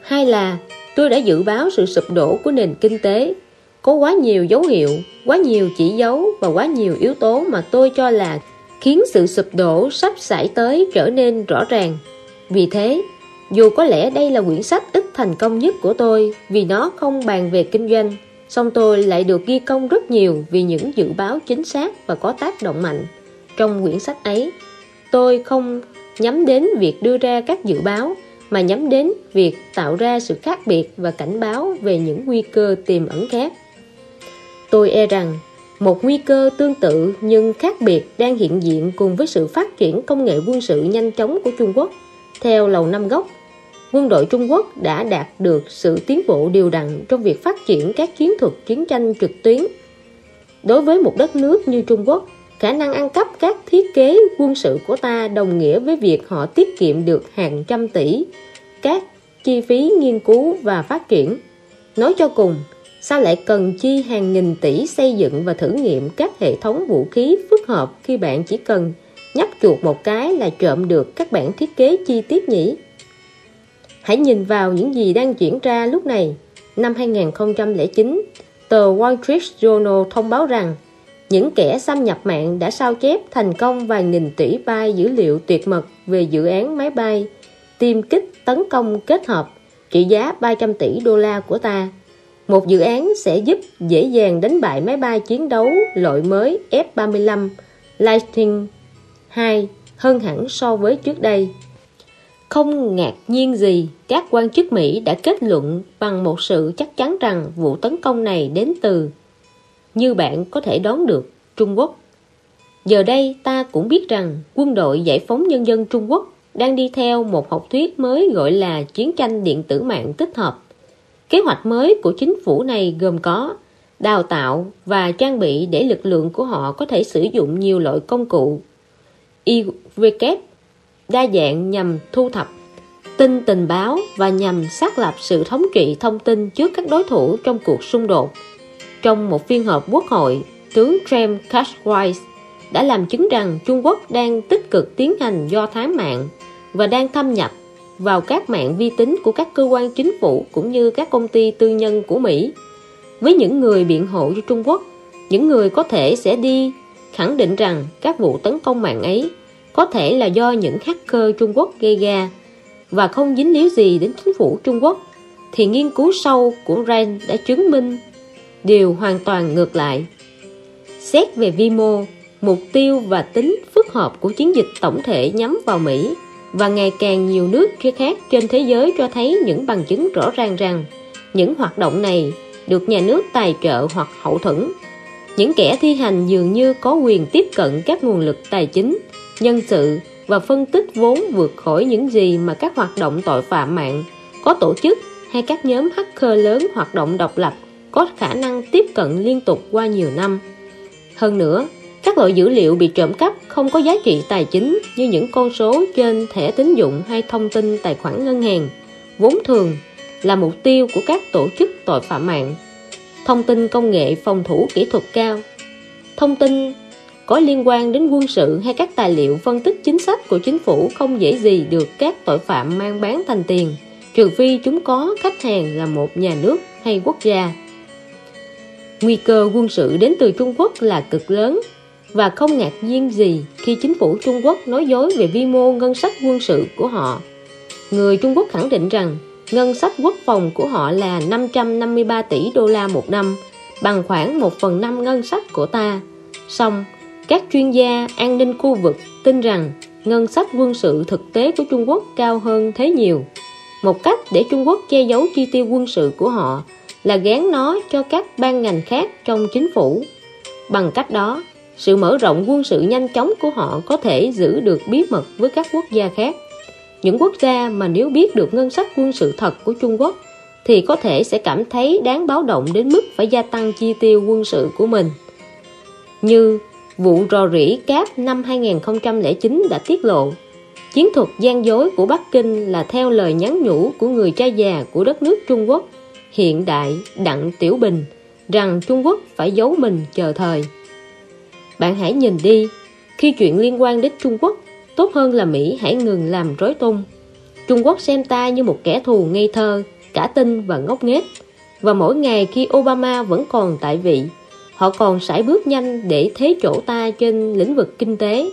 Hay là tôi đã dự báo sự sụp đổ của nền kinh tế có quá nhiều dấu hiệu, quá nhiều chỉ dấu và quá nhiều yếu tố mà tôi cho là khiến sự sụp đổ sắp xảy tới trở nên rõ ràng. Vì thế, dù có lẽ đây là quyển sách ít thành công nhất của tôi vì nó không bàn về kinh doanh, song tôi lại được ghi công rất nhiều vì những dự báo chính xác và có tác động mạnh. Trong quyển sách ấy, tôi không nhắm đến việc đưa ra các dự báo mà nhắm đến việc tạo ra sự khác biệt và cảnh báo về những nguy cơ tiềm ẩn khác. Tôi e rằng một nguy cơ tương tự nhưng khác biệt đang hiện diện cùng với sự phát triển công nghệ quân sự nhanh chóng của Trung Quốc. Theo Lầu Năm Góc, quân đội Trung Quốc đã đạt được sự tiến bộ điều đặn trong việc phát triển các chiến thuật chiến tranh trực tuyến. Đối với một đất nước như Trung Quốc, khả năng ăn cắp các thiết kế quân sự của ta đồng nghĩa với việc họ tiết kiệm được hàng trăm tỷ các chi phí nghiên cứu và phát triển. Nói cho cùng, Sao lại cần chi hàng nghìn tỷ xây dựng và thử nghiệm các hệ thống vũ khí phức hợp khi bạn chỉ cần nhấp chuột một cái là trộm được các bản thiết kế chi tiết nhỉ? Hãy nhìn vào những gì đang diễn ra lúc này. Năm 2009, tờ Wall Street Journal thông báo rằng những kẻ xâm nhập mạng đã sao chép thành công vài nghìn tỷ byte dữ liệu tuyệt mật về dự án máy bay tiêm kích tấn công kết hợp trị giá 300 tỷ đô la của ta một dự án sẽ giúp dễ dàng đánh bại máy bay chiến đấu loại mới F-35 Lightning 2 hơn hẳn so với trước đây. Không ngạc nhiên gì, các quan chức Mỹ đã kết luận bằng một sự chắc chắn rằng vụ tấn công này đến từ, như bạn có thể đoán được, Trung Quốc. Giờ đây ta cũng biết rằng quân đội giải phóng nhân dân Trung Quốc đang đi theo một học thuyết mới gọi là chiến tranh điện tử mạng tích hợp. Kế hoạch mới của chính phủ này gồm có đào tạo và trang bị để lực lượng của họ có thể sử dụng nhiều loại công cụ IWK đa dạng nhằm thu thập tin tình báo và nhằm xác lập sự thống trị thông tin trước các đối thủ trong cuộc xung đột. Trong một phiên họp quốc hội, tướng James Cashwise đã làm chứng rằng Trung Quốc đang tích cực tiến hành do thám mạng và đang thâm nhập vào các mạng vi tính của các cơ quan chính phủ cũng như các công ty tư nhân của Mỹ. Với những người biện hộ cho Trung Quốc, những người có thể sẽ đi khẳng định rằng các vụ tấn công mạng ấy có thể là do những hacker Trung Quốc gây ra và không dính líu gì đến chính phủ Trung Quốc, thì nghiên cứu sâu của Rand đã chứng minh điều hoàn toàn ngược lại. Xét về vi mô, mục tiêu và tính phức hợp của chiến dịch tổng thể nhắm vào Mỹ và ngày càng nhiều nước khác trên thế giới cho thấy những bằng chứng rõ ràng rằng những hoạt động này được nhà nước tài trợ hoặc hậu thuẫn những kẻ thi hành dường như có quyền tiếp cận các nguồn lực tài chính nhân sự và phân tích vốn vượt khỏi những gì mà các hoạt động tội phạm mạng có tổ chức hay các nhóm hacker lớn hoạt động độc lập có khả năng tiếp cận liên tục qua nhiều năm. Hơn nữa, các loại dữ liệu bị trộm cắp không có giá trị tài chính như những con số trên thẻ tín dụng hay thông tin tài khoản ngân hàng. Vốn thường là mục tiêu của các tổ chức tội phạm mạng. Thông tin công nghệ phòng thủ kỹ thuật cao. Thông tin có liên quan đến quân sự hay các tài liệu phân tích chính sách của chính phủ không dễ gì được các tội phạm mang bán thành tiền, trừ phi chúng có khách hàng là một nhà nước hay quốc gia. Nguy cơ quân sự đến từ Trung Quốc là cực lớn và không ngạc nhiên gì khi chính phủ Trung Quốc nói dối về vi mô ngân sách quân sự của họ. Người Trung Quốc khẳng định rằng ngân sách quốc phòng của họ là 553 tỷ đô la một năm, bằng khoảng 1 phần 5 ngân sách của ta. Song các chuyên gia an ninh khu vực tin rằng ngân sách quân sự thực tế của Trung Quốc cao hơn thế nhiều. Một cách để Trung Quốc che giấu chi tiêu quân sự của họ là gán nó cho các ban ngành khác trong chính phủ. Bằng cách đó, sự mở rộng quân sự nhanh chóng của họ có thể giữ được bí mật với các quốc gia khác. Những quốc gia mà nếu biết được ngân sách quân sự thật của Trung Quốc thì có thể sẽ cảm thấy đáng báo động đến mức phải gia tăng chi tiêu quân sự của mình. Như vụ rò rỉ cáp năm 2009 đã tiết lộ. Chiến thuật gian dối của Bắc Kinh là theo lời nhắn nhủ của người cha già của đất nước Trung Quốc, hiện đại, Đặng Tiểu Bình, rằng Trung Quốc phải giấu mình chờ thời. Bạn hãy nhìn đi, khi chuyện liên quan đến Trung Quốc, tốt hơn là Mỹ hãy ngừng làm rối tung. Trung Quốc xem ta như một kẻ thù ngây thơ, cả tin và ngốc nghếch. Và mỗi ngày khi Obama vẫn còn tại vị họ còn sải bước nhanh để thế chỗ ta trên lĩnh vực kinh tế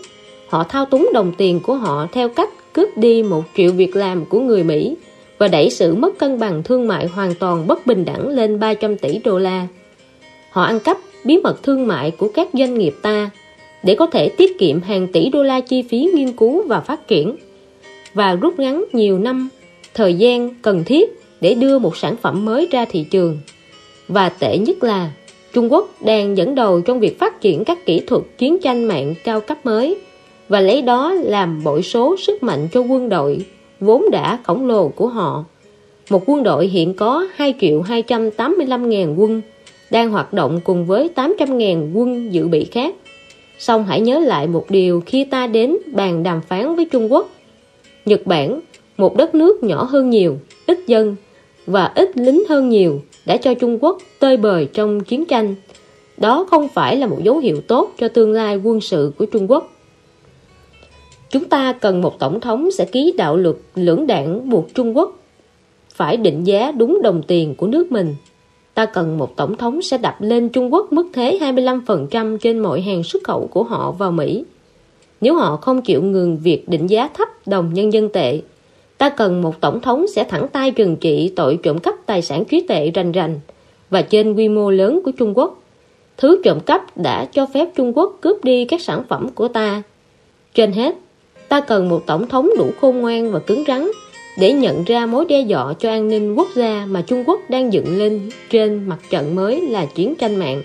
họ thao túng đồng tiền của họ theo cách cướp đi một triệu việc làm của người Mỹ và đẩy sự mất cân bằng thương mại hoàn toàn bất bình đẳng lên 300 tỷ đô la. Họ ăn cắp bí mật thương mại của các doanh nghiệp ta để có thể tiết kiệm hàng tỷ đô la chi phí nghiên cứu và phát triển và rút ngắn nhiều năm, thời gian cần thiết để đưa một sản phẩm mới ra thị trường. Và tệ nhất là Trung Quốc đang dẫn đầu trong việc phát triển các kỹ thuật chiến tranh mạng cao cấp mới và lấy đó làm bội số sức mạnh cho quân đội vốn đã khổng lồ của họ. Một quân đội hiện có 2 triệu 285 ngàn quân đang hoạt động cùng với 800 ngàn quân dự bị khác. Xong hãy nhớ lại một điều khi ta đến bàn đàm phán với Trung Quốc. Nhật Bản, một đất nước nhỏ hơn nhiều, ít dân và ít lính hơn nhiều đã cho Trung Quốc tơi bời trong chiến tranh. Đó không phải là một dấu hiệu tốt cho tương lai quân sự của Trung Quốc. Chúng ta cần một tổng thống sẽ ký đạo luật lưỡng đảng buộc Trung Quốc phải định giá đúng đồng tiền của nước mình. Ta cần một tổng thống sẽ đập lên Trung Quốc mức thế 25% trên mọi hàng xuất khẩu của họ vào Mỹ. Nếu họ không chịu ngừng việc định giá thấp đồng nhân dân tệ, ta cần một tổng thống sẽ thẳng tay trừng trị tội trộm cắp tài sản trí tệ rành rành và trên quy mô lớn của Trung Quốc. Thứ trộm cắp đã cho phép Trung Quốc cướp đi các sản phẩm của ta. Trên hết, ta cần một tổng thống đủ khôn ngoan và cứng rắn để nhận ra mối đe dọa cho an ninh quốc gia mà Trung Quốc đang dựng lên trên mặt trận mới là chiến tranh mạng.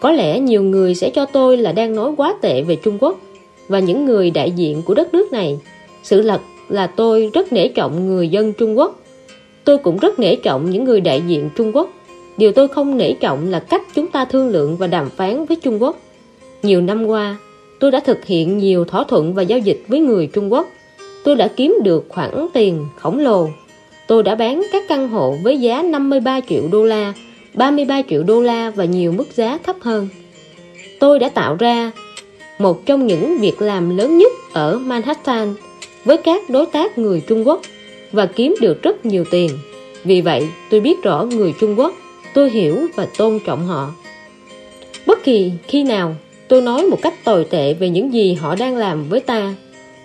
Có lẽ nhiều người sẽ cho tôi là đang nói quá tệ về Trung Quốc và những người đại diện của đất nước này. Sự thật là tôi rất nể trọng người dân Trung Quốc. Tôi cũng rất nể trọng những người đại diện Trung Quốc. Điều tôi không nể trọng là cách chúng ta thương lượng và đàm phán với Trung Quốc. Nhiều năm qua, tôi đã thực hiện nhiều thỏa thuận và giao dịch với người Trung Quốc. Tôi đã kiếm được khoản tiền khổng lồ. Tôi đã bán các căn hộ với giá 53 triệu đô la, 33 triệu đô la và nhiều mức giá thấp hơn. Tôi đã tạo ra một trong những việc làm lớn nhất ở Manhattan với các đối tác người Trung Quốc và kiếm được rất nhiều tiền. Vì vậy, tôi biết rõ người Trung Quốc, tôi hiểu và tôn trọng họ. Bất kỳ khi nào tôi nói một cách tồi tệ về những gì họ đang làm với ta,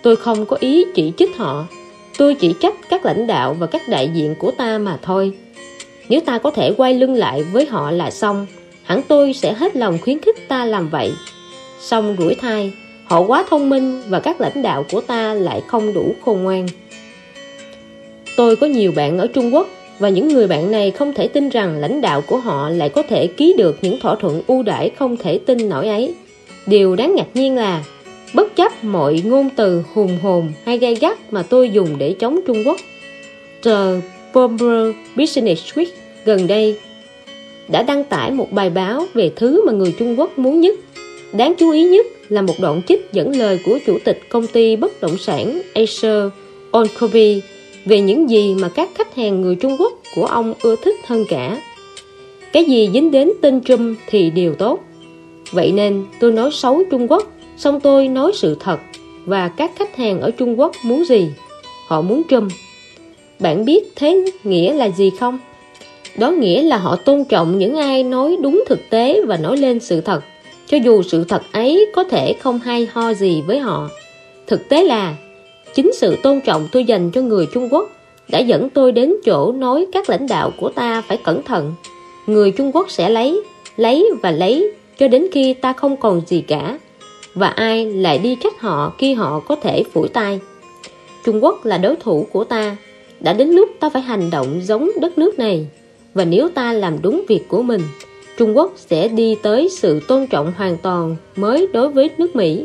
tôi không có ý chỉ trích họ. Tôi chỉ trách các lãnh đạo và các đại diện của ta mà thôi. Nếu ta có thể quay lưng lại với họ là xong, hẳn tôi sẽ hết lòng khuyến khích ta làm vậy. Xong rủi thai, Họ quá thông minh và các lãnh đạo của ta lại không đủ khôn ngoan. Tôi có nhiều bạn ở Trung Quốc và những người bạn này không thể tin rằng lãnh đạo của họ lại có thể ký được những thỏa thuận ưu đãi không thể tin nổi ấy. Điều đáng ngạc nhiên là, bất chấp mọi ngôn từ hùng hồn hay gay gắt mà tôi dùng để chống Trung Quốc. tờ Bomber Business Week gần đây đã đăng tải một bài báo về thứ mà người Trung Quốc muốn nhất. Đáng chú ý nhất là một đoạn trích dẫn lời của chủ tịch công ty bất động sản Acer Onkobi về những gì mà các khách hàng người Trung Quốc của ông ưa thích hơn cả. Cái gì dính đến tên Trump thì đều tốt. Vậy nên tôi nói xấu Trung Quốc, xong tôi nói sự thật và các khách hàng ở Trung Quốc muốn gì? Họ muốn Trump. Bạn biết thế nghĩa là gì không? Đó nghĩa là họ tôn trọng những ai nói đúng thực tế và nói lên sự thật, cho dù sự thật ấy có thể không hay ho gì với họ. Thực tế là Chính sự tôn trọng tôi dành cho người Trung Quốc đã dẫn tôi đến chỗ nói các lãnh đạo của ta phải cẩn thận. Người Trung Quốc sẽ lấy, lấy và lấy cho đến khi ta không còn gì cả. Và ai lại đi trách họ khi họ có thể phủi tay. Trung Quốc là đối thủ của ta. Đã đến lúc ta phải hành động giống đất nước này. Và nếu ta làm đúng việc của mình, Trung Quốc sẽ đi tới sự tôn trọng hoàn toàn mới đối với nước Mỹ.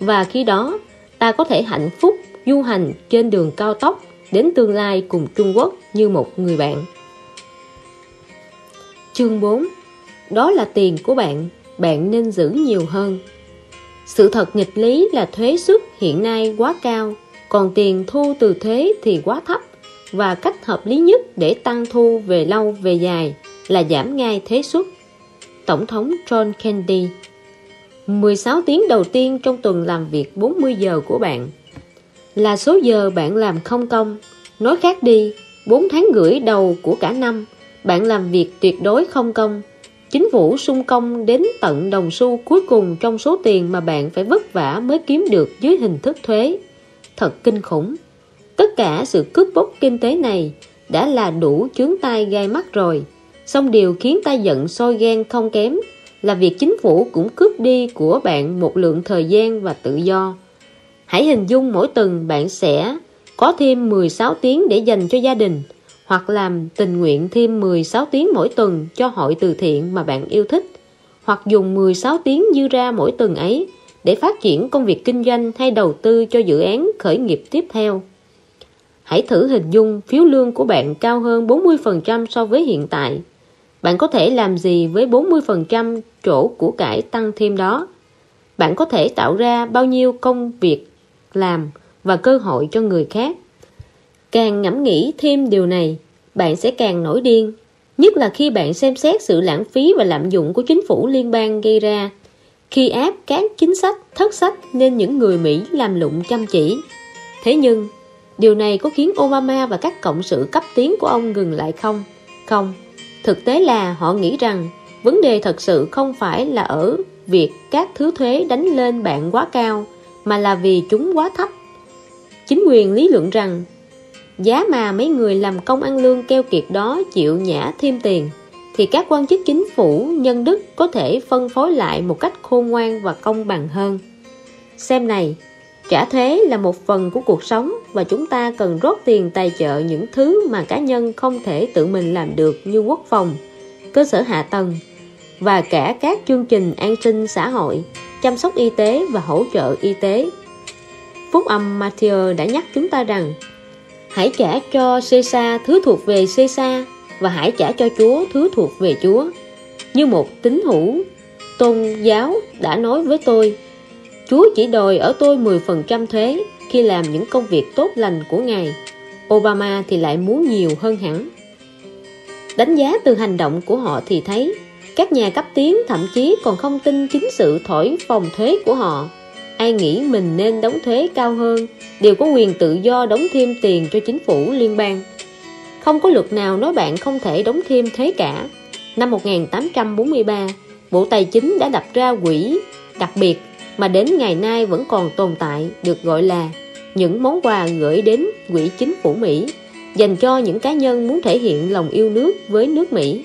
Và khi đó, ta có thể hạnh phúc du hành trên đường cao tốc đến tương lai cùng Trung Quốc như một người bạn. Chương 4 Đó là tiền của bạn, bạn nên giữ nhiều hơn. Sự thật nghịch lý là thuế suất hiện nay quá cao, còn tiền thu từ thuế thì quá thấp và cách hợp lý nhất để tăng thu về lâu về dài là giảm ngay thuế suất. Tổng thống John Kennedy 16 tiếng đầu tiên trong tuần làm việc 40 giờ của bạn là số giờ bạn làm không công. Nói khác đi, 4 tháng gửi đầu của cả năm, bạn làm việc tuyệt đối không công. Chính phủ sung công đến tận đồng xu cuối cùng trong số tiền mà bạn phải vất vả mới kiếm được dưới hình thức thuế. Thật kinh khủng. Tất cả sự cướp bóc kinh tế này đã là đủ chướng tai gai mắt rồi. Xong điều khiến ta giận soi ghen không kém là việc chính phủ cũng cướp đi của bạn một lượng thời gian và tự do. Hãy hình dung mỗi tuần bạn sẽ có thêm 16 tiếng để dành cho gia đình, hoặc làm tình nguyện thêm 16 tiếng mỗi tuần cho hội từ thiện mà bạn yêu thích, hoặc dùng 16 tiếng dư ra mỗi tuần ấy để phát triển công việc kinh doanh hay đầu tư cho dự án khởi nghiệp tiếp theo. Hãy thử hình dung phiếu lương của bạn cao hơn 40% so với hiện tại. Bạn có thể làm gì với 40% chỗ của cải tăng thêm đó? Bạn có thể tạo ra bao nhiêu công việc làm và cơ hội cho người khác. Càng ngẫm nghĩ thêm điều này, bạn sẽ càng nổi điên, nhất là khi bạn xem xét sự lãng phí và lạm dụng của chính phủ liên bang gây ra khi áp các chính sách thất sách nên những người Mỹ làm lụng chăm chỉ. Thế nhưng, điều này có khiến Obama và các cộng sự cấp tiến của ông ngừng lại không? Không, thực tế là họ nghĩ rằng vấn đề thật sự không phải là ở việc các thứ thuế đánh lên bạn quá cao mà là vì chúng quá thấp. Chính quyền lý luận rằng giá mà mấy người làm công ăn lương keo kiệt đó chịu nhã thêm tiền thì các quan chức chính phủ nhân đức có thể phân phối lại một cách khôn ngoan và công bằng hơn. Xem này, trả thuế là một phần của cuộc sống và chúng ta cần rót tiền tài trợ những thứ mà cá nhân không thể tự mình làm được như quốc phòng, cơ sở hạ tầng và cả các chương trình an sinh xã hội chăm sóc y tế và hỗ trợ y tế. Phúc âm Matthew đã nhắc chúng ta rằng Hãy trả cho Caesar thứ thuộc về Caesar và hãy trả cho Chúa thứ thuộc về Chúa. Như một tín hữu tôn giáo đã nói với tôi Chúa chỉ đòi ở tôi 10% thuế khi làm những công việc tốt lành của Ngài. Obama thì lại muốn nhiều hơn hẳn. Đánh giá từ hành động của họ thì thấy các nhà cấp tiến thậm chí còn không tin chính sự thổi phòng thuế của họ. Ai nghĩ mình nên đóng thuế cao hơn đều có quyền tự do đóng thêm tiền cho chính phủ liên bang. Không có luật nào nói bạn không thể đóng thêm thuế cả. Năm 1843, Bộ Tài chính đã đặt ra quỹ đặc biệt mà đến ngày nay vẫn còn tồn tại được gọi là những món quà gửi đến quỹ chính phủ Mỹ dành cho những cá nhân muốn thể hiện lòng yêu nước với nước Mỹ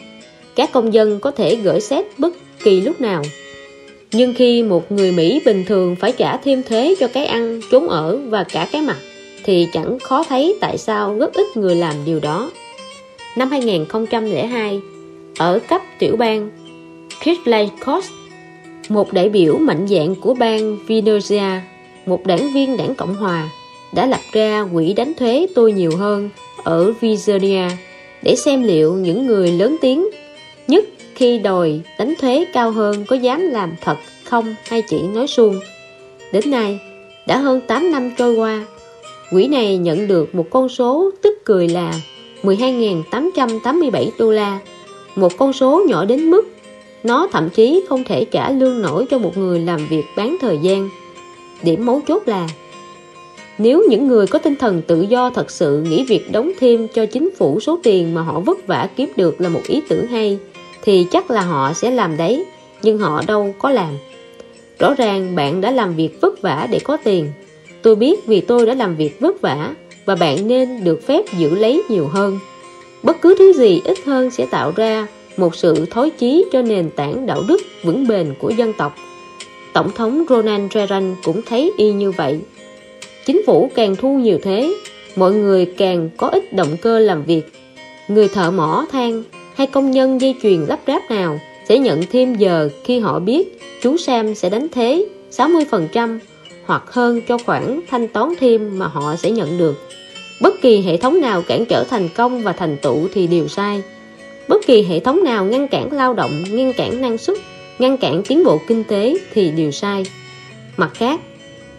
các công dân có thể gửi xét bất kỳ lúc nào. nhưng khi một người Mỹ bình thường phải trả thêm thuế cho cái ăn, trốn ở và cả cái mặt thì chẳng khó thấy tại sao rất ít người làm điều đó. Năm 2002, ở cấp tiểu bang, Chris Coast một đại biểu mạnh dạng của bang Virginia, một đảng viên đảng Cộng Hòa, đã lập ra quỹ đánh thuế tôi nhiều hơn ở Virginia để xem liệu những người lớn tiếng nhất khi đòi đánh thuế cao hơn có dám làm thật không hay chỉ nói suông. Đến nay, đã hơn 8 năm trôi qua, quỹ này nhận được một con số tức cười là 12.887 đô la, một con số nhỏ đến mức nó thậm chí không thể trả lương nổi cho một người làm việc bán thời gian. Điểm mấu chốt là, nếu những người có tinh thần tự do thật sự nghĩ việc đóng thêm cho chính phủ số tiền mà họ vất vả kiếm được là một ý tưởng hay, thì chắc là họ sẽ làm đấy, nhưng họ đâu có làm. Rõ ràng bạn đã làm việc vất vả để có tiền. Tôi biết vì tôi đã làm việc vất vả và bạn nên được phép giữ lấy nhiều hơn. Bất cứ thứ gì ít hơn sẽ tạo ra một sự thối chí cho nền tảng đạo đức vững bền của dân tộc Tổng thống Ronald Reagan cũng thấy y như vậy chính phủ càng thu nhiều thế, mọi người càng có ít động cơ làm việc người thợ mỏ than hay công nhân dây chuyền lắp ráp nào sẽ nhận thêm giờ khi họ biết chú Sam sẽ đánh thế 60% hoặc hơn cho khoản thanh toán thêm mà họ sẽ nhận được. Bất kỳ hệ thống nào cản trở thành công và thành tựu thì đều sai. Bất kỳ hệ thống nào ngăn cản lao động, ngăn cản năng suất, ngăn cản tiến bộ kinh tế thì đều sai. Mặt khác,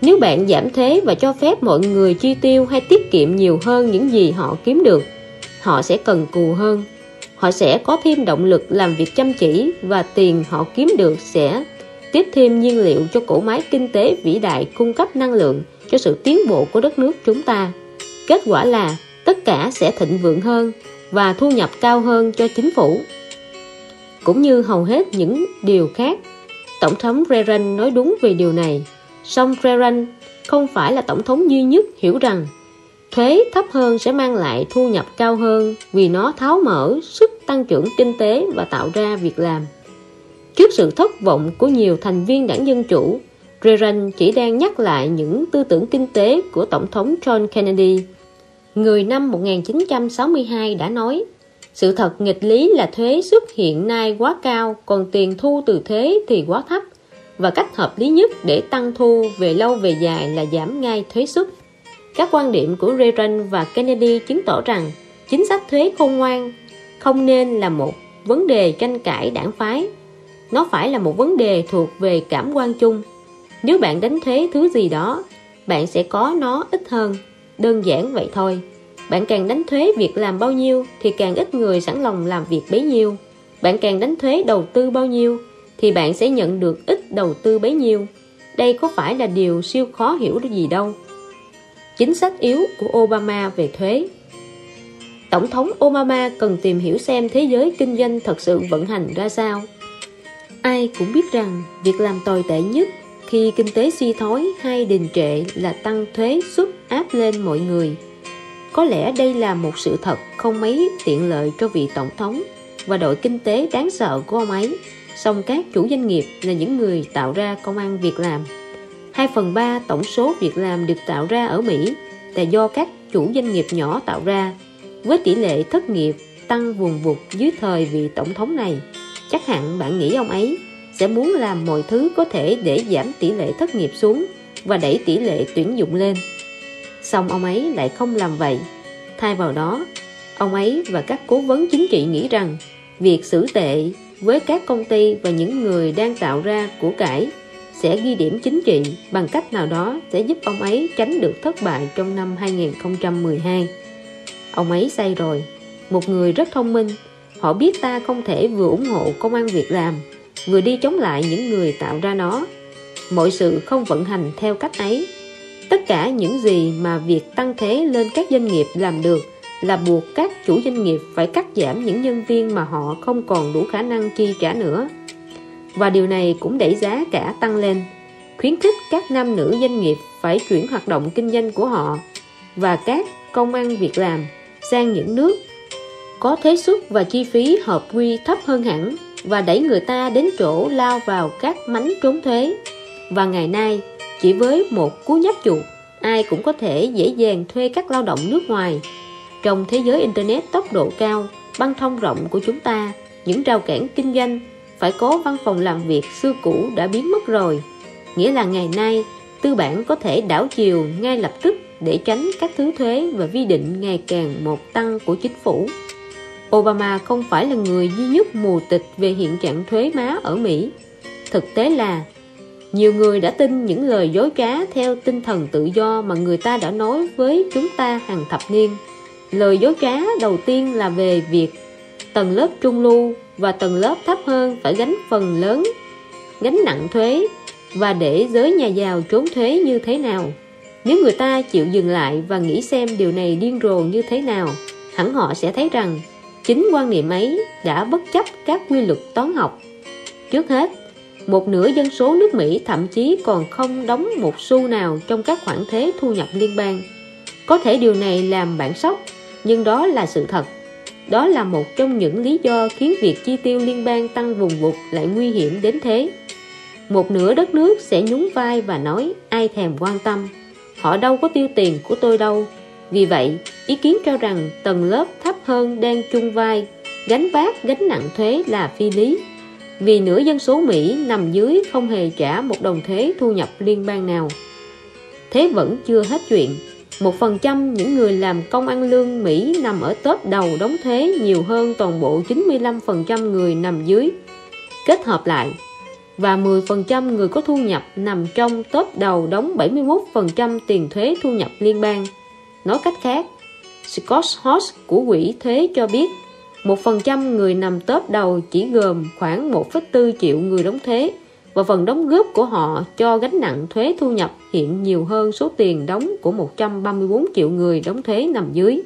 nếu bạn giảm thế và cho phép mọi người chi tiêu hay tiết kiệm nhiều hơn những gì họ kiếm được, họ sẽ cần cù hơn họ sẽ có thêm động lực làm việc chăm chỉ và tiền họ kiếm được sẽ tiếp thêm nhiên liệu cho cỗ máy kinh tế vĩ đại cung cấp năng lượng cho sự tiến bộ của đất nước chúng ta. Kết quả là tất cả sẽ thịnh vượng hơn và thu nhập cao hơn cho chính phủ. Cũng như hầu hết những điều khác, Tổng thống Reagan nói đúng về điều này. Song Reagan không phải là tổng thống duy nhất hiểu rằng thuế thấp hơn sẽ mang lại thu nhập cao hơn vì nó tháo mở sức tăng trưởng kinh tế và tạo ra việc làm. Trước sự thất vọng của nhiều thành viên đảng Dân Chủ, Reagan chỉ đang nhắc lại những tư tưởng kinh tế của Tổng thống John Kennedy. Người năm 1962 đã nói, sự thật nghịch lý là thuế suất hiện nay quá cao, còn tiền thu từ thuế thì quá thấp, và cách hợp lý nhất để tăng thu về lâu về dài là giảm ngay thuế suất. Các quan điểm của Reagan và Kennedy chứng tỏ rằng chính sách thuế khôn ngoan không nên là một vấn đề tranh cãi đảng phái. Nó phải là một vấn đề thuộc về cảm quan chung. Nếu bạn đánh thuế thứ gì đó, bạn sẽ có nó ít hơn. Đơn giản vậy thôi. Bạn càng đánh thuế việc làm bao nhiêu thì càng ít người sẵn lòng làm việc bấy nhiêu. Bạn càng đánh thuế đầu tư bao nhiêu thì bạn sẽ nhận được ít đầu tư bấy nhiêu. Đây có phải là điều siêu khó hiểu gì đâu chính sách yếu của Obama về thuế. Tổng thống Obama cần tìm hiểu xem thế giới kinh doanh thật sự vận hành ra sao. Ai cũng biết rằng việc làm tồi tệ nhất khi kinh tế suy thoái hay đình trệ là tăng thuế suất áp lên mọi người. Có lẽ đây là một sự thật không mấy tiện lợi cho vị tổng thống và đội kinh tế đáng sợ của ông ấy. Song các chủ doanh nghiệp là những người tạo ra công ăn việc làm. 2 phần 3 tổng số việc làm được tạo ra ở Mỹ là do các chủ doanh nghiệp nhỏ tạo ra, với tỷ lệ thất nghiệp tăng vùng vụt dưới thời vị tổng thống này chắc hẳn bạn nghĩ ông ấy sẽ muốn làm mọi thứ có thể để giảm tỷ lệ thất nghiệp xuống và đẩy tỷ lệ tuyển dụng lên xong ông ấy lại không làm vậy thay vào đó ông ấy và các cố vấn chính trị nghĩ rằng việc xử tệ với các công ty và những người đang tạo ra của cải sẽ ghi điểm chính trị bằng cách nào đó sẽ giúp ông ấy tránh được thất bại trong năm 2012. Ông ấy say rồi, một người rất thông minh, họ biết ta không thể vừa ủng hộ công an việc làm, vừa đi chống lại những người tạo ra nó. Mọi sự không vận hành theo cách ấy. Tất cả những gì mà việc tăng thế lên các doanh nghiệp làm được là buộc các chủ doanh nghiệp phải cắt giảm những nhân viên mà họ không còn đủ khả năng chi trả nữa và điều này cũng đẩy giá cả tăng lên khuyến khích các nam nữ doanh nghiệp phải chuyển hoạt động kinh doanh của họ và các công ăn việc làm sang những nước có thuế suất và chi phí hợp quy thấp hơn hẳn và đẩy người ta đến chỗ lao vào các mánh trốn thuế. Và ngày nay, chỉ với một cú nhấp chuột, ai cũng có thể dễ dàng thuê các lao động nước ngoài. Trong thế giới Internet tốc độ cao, băng thông rộng của chúng ta, những rào cản kinh doanh phải có văn phòng làm việc xưa cũ đã biến mất rồi. Nghĩa là ngày nay, tư bản có thể đảo chiều ngay lập tức để tránh các thứ thuế và vi định ngày càng một tăng của chính phủ. Obama không phải là người duy nhất mù tịch về hiện trạng thuế má ở Mỹ. Thực tế là nhiều người đã tin những lời dối trá theo tinh thần tự do mà người ta đã nói với chúng ta hàng thập niên. Lời dối trá đầu tiên là về việc tầng lớp trung lưu và tầng lớp thấp hơn phải gánh phần lớn gánh nặng thuế và để giới nhà giàu trốn thuế như thế nào. Nếu người ta chịu dừng lại và nghĩ xem điều này điên rồ như thế nào, hẳn họ sẽ thấy rằng chính quan niệm ấy đã bất chấp các quy luật toán học. Trước hết, một nửa dân số nước Mỹ thậm chí còn không đóng một xu nào trong các khoản thuế thu nhập liên bang. Có thể điều này làm bạn sốc, nhưng đó là sự thật. Đó là một trong những lý do khiến việc chi tiêu liên bang tăng vùng vụt lại nguy hiểm đến thế. Một nửa đất nước sẽ nhún vai và nói ai thèm quan tâm. Họ đâu có tiêu tiền của tôi đâu. Vì vậy, ý kiến cho rằng tầng lớp thấp hơn đang chung vai, gánh vác gánh nặng thuế là phi lý. Vì nửa dân số Mỹ nằm dưới không hề trả một đồng thuế thu nhập liên bang nào. Thế vẫn chưa hết chuyện. Một phần trăm những người làm công ăn lương Mỹ nằm ở top đầu đóng thuế nhiều hơn toàn bộ 95% người nằm dưới. Kết hợp lại, và 10% người có thu nhập nằm trong top đầu đóng 71% tiền thuế thu nhập liên bang. Nói cách khác, Scott Hoss của quỹ thuế cho biết 1% người nằm top đầu chỉ gồm khoảng 1,4 triệu người đóng thuế và phần đóng góp của họ cho gánh nặng thuế thu nhập hiện nhiều hơn số tiền đóng của 134 triệu người đóng thuế nằm dưới.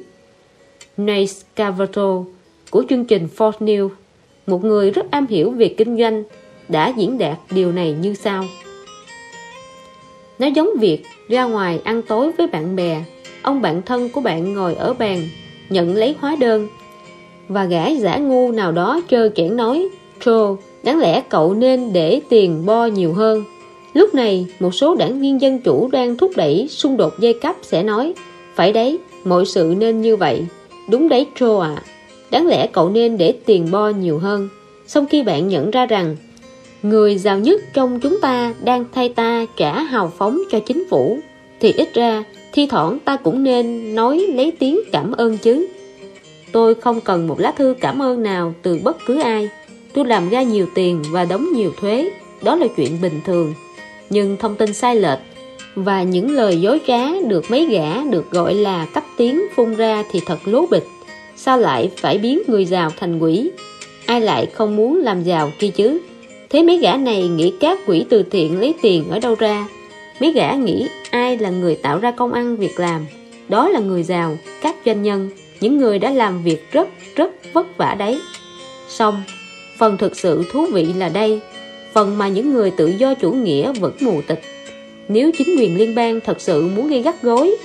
Nate Cavato của chương trình Fox News, một người rất am hiểu về kinh doanh, đã diễn đạt điều này như sau. Nó giống việc ra ngoài ăn tối với bạn bè, ông bạn thân của bạn ngồi ở bàn, nhận lấy hóa đơn, và gã giả ngu nào đó trơ kẽn nói, Trô, đáng lẽ cậu nên để tiền bo nhiều hơn. Lúc này, một số đảng viên dân chủ đang thúc đẩy xung đột giai cấp sẽ nói, phải đấy, mọi sự nên như vậy. Đúng đấy Trô ạ, đáng lẽ cậu nên để tiền bo nhiều hơn. Xong khi bạn nhận ra rằng Người giàu nhất trong chúng ta đang thay ta trả hào phóng cho chính phủ Thì ít ra thi thoảng ta cũng nên nói lấy tiếng cảm ơn chứ Tôi không cần một lá thư cảm ơn nào từ bất cứ ai. Tôi làm ra nhiều tiền và đóng nhiều thuế. Đó là chuyện bình thường. Nhưng thông tin sai lệch Và những lời dối trá được mấy gã được gọi là cấp tiến phun ra thì thật lố bịch. Sao lại phải biến người giàu thành quỷ? Ai lại không muốn làm giàu kia chứ? Thế mấy gã này nghĩ các quỹ từ thiện lấy tiền ở đâu ra? Mấy gã nghĩ ai là người tạo ra công ăn việc làm? Đó là người giàu, các doanh nhân. Những người đã làm việc rất rất vất vả đấy. Xong, phần thực sự thú vị là đây. Phần mà những người tự do chủ nghĩa vẫn mù tịch Nếu chính quyền liên bang thật sự muốn gây gắt gối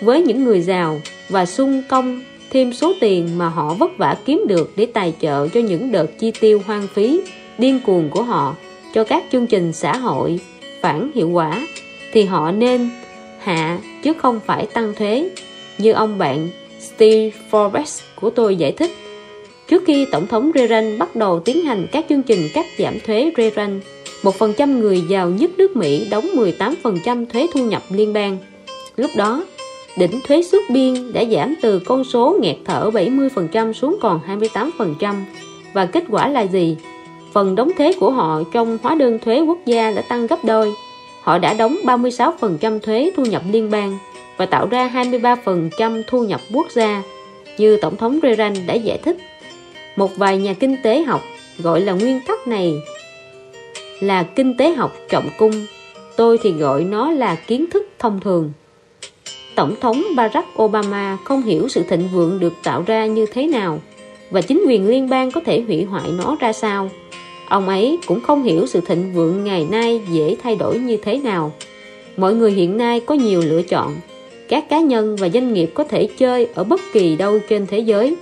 Với những người giàu và sung công thêm số tiền mà họ vất vả kiếm được để tài trợ cho những đợt chi tiêu hoang phí điên cuồng của họ cho các chương trình xã hội phản hiệu quả thì họ nên hạ chứ không phải tăng thuế. Như ông bạn Steve Forbes của tôi giải thích trước khi Tổng thống Reagan bắt đầu tiến hành các chương trình cắt giảm thuế Reagan, một phần trăm người giàu nhất nước Mỹ đóng 18% thuế thu nhập liên bang lúc đó, đỉnh thuế xuất biên đã giảm từ con số nghẹt thở 70% xuống còn 28% và kết quả là gì? phần đóng thuế của họ trong hóa đơn thuế quốc gia đã tăng gấp đôi. Họ đã đóng 36% thuế thu nhập liên bang và tạo ra 23% thu nhập quốc gia, như Tổng thống Reagan đã giải thích. Một vài nhà kinh tế học gọi là nguyên tắc này là kinh tế học trọng cung, tôi thì gọi nó là kiến thức thông thường. Tổng thống Barack Obama không hiểu sự thịnh vượng được tạo ra như thế nào và chính quyền liên bang có thể hủy hoại nó ra sao. Ông ấy cũng không hiểu sự thịnh vượng ngày nay dễ thay đổi như thế nào. Mọi người hiện nay có nhiều lựa chọn. Các cá nhân và doanh nghiệp có thể chơi ở bất kỳ đâu trên thế giới.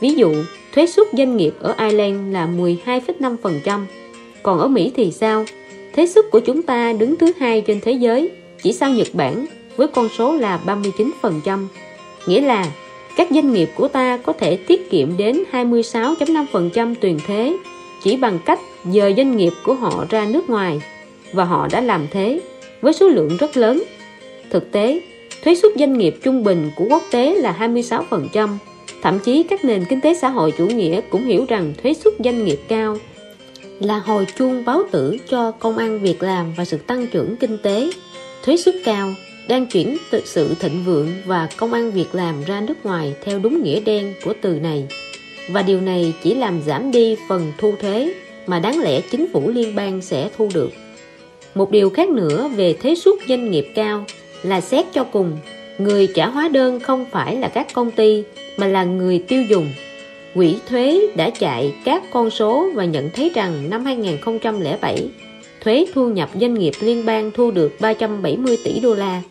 Ví dụ, thuế suất doanh nghiệp ở Ireland là 12,5%. Còn ở Mỹ thì sao? Thuế suất của chúng ta đứng thứ hai trên thế giới, chỉ sau Nhật Bản với con số là 39%. Nghĩa là các doanh nghiệp của ta có thể tiết kiệm đến 26.5% tiền thuế chỉ bằng cách dời doanh nghiệp của họ ra nước ngoài và họ đã làm thế với số lượng rất lớn. Thực tế, thuế suất doanh nghiệp trung bình của quốc tế là 26%. Thậm chí các nền kinh tế xã hội chủ nghĩa cũng hiểu rằng thuế suất doanh nghiệp cao là hồi chuông báo tử cho công ăn việc làm và sự tăng trưởng kinh tế. Thuế suất cao đang chuyển từ sự thịnh vượng và công ăn việc làm ra nước ngoài theo đúng nghĩa đen của từ này. Và điều này chỉ làm giảm đi phần thu thuế mà đáng lẽ chính phủ liên bang sẽ thu được. Một điều khác nữa về thuế suất doanh nghiệp cao là xét cho cùng, người trả hóa đơn không phải là các công ty mà là người tiêu dùng. Quỹ thuế đã chạy các con số và nhận thấy rằng năm 2007, thuế thu nhập doanh nghiệp liên bang thu được 370 tỷ đô la.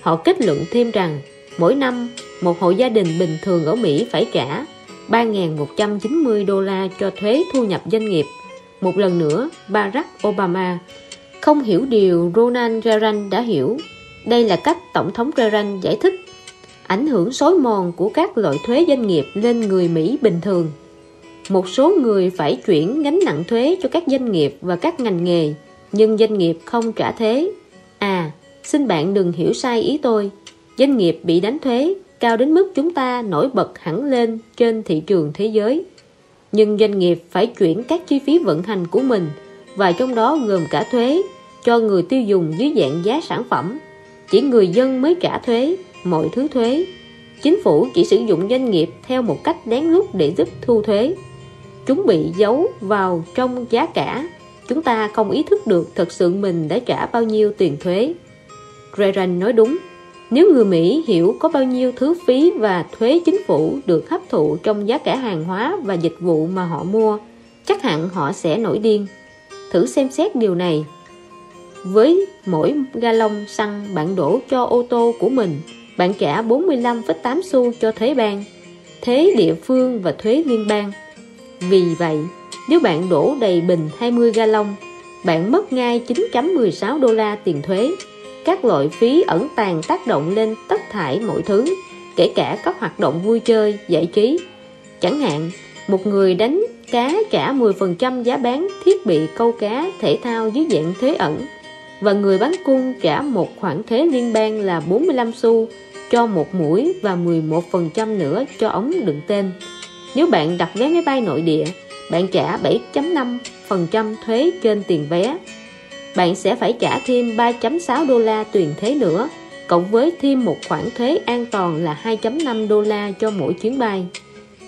Họ kết luận thêm rằng mỗi năm một hộ gia đình bình thường ở Mỹ phải trả 3.190 đô la cho thuế thu nhập doanh nghiệp. Một lần nữa, Barack Obama không hiểu điều Ronald Reagan đã hiểu. Đây là cách Tổng thống Reagan giải thích ảnh hưởng xói mòn của các loại thuế doanh nghiệp lên người Mỹ bình thường. Một số người phải chuyển gánh nặng thuế cho các doanh nghiệp và các ngành nghề, nhưng doanh nghiệp không trả thuế. À, xin bạn đừng hiểu sai ý tôi. Doanh nghiệp bị đánh thuế cao đến mức chúng ta nổi bật hẳn lên trên thị trường thế giới. Nhưng doanh nghiệp phải chuyển các chi phí vận hành của mình và trong đó gồm cả thuế cho người tiêu dùng dưới dạng giá sản phẩm. Chỉ người dân mới trả thuế, mọi thứ thuế. Chính phủ chỉ sử dụng doanh nghiệp theo một cách đáng lúc để giúp thu thuế. Chúng bị giấu vào trong giá cả. Chúng ta không ý thức được thật sự mình đã trả bao nhiêu tiền thuế. Reagan nói đúng. Nếu người Mỹ hiểu có bao nhiêu thứ phí và thuế chính phủ được hấp thụ trong giá cả hàng hóa và dịch vụ mà họ mua, chắc hẳn họ sẽ nổi điên. Thử xem xét điều này. Với mỗi galon xăng bạn đổ cho ô tô của mình, bạn trả 45,8 xu cho thuế bang, thuế địa phương và thuế liên bang. Vì vậy, nếu bạn đổ đầy bình 20 lông bạn mất ngay 9.16 đô la tiền thuế. Các loại phí ẩn tàng tác động lên tất thải mọi thứ, kể cả các hoạt động vui chơi, giải trí. Chẳng hạn, một người đánh cá trả 10% giá bán thiết bị câu cá thể thao dưới dạng thuế ẩn và người bán cung trả một khoản thuế liên bang là 45 xu cho một mũi và 11% nữa cho ống đựng tên. Nếu bạn đặt vé máy bay nội địa, bạn trả 7.5% thuế trên tiền vé. Bạn sẽ phải trả thêm 3.6 đô la tiền thuế nữa, cộng với thêm một khoản thuế an toàn là 2.5 đô la cho mỗi chuyến bay.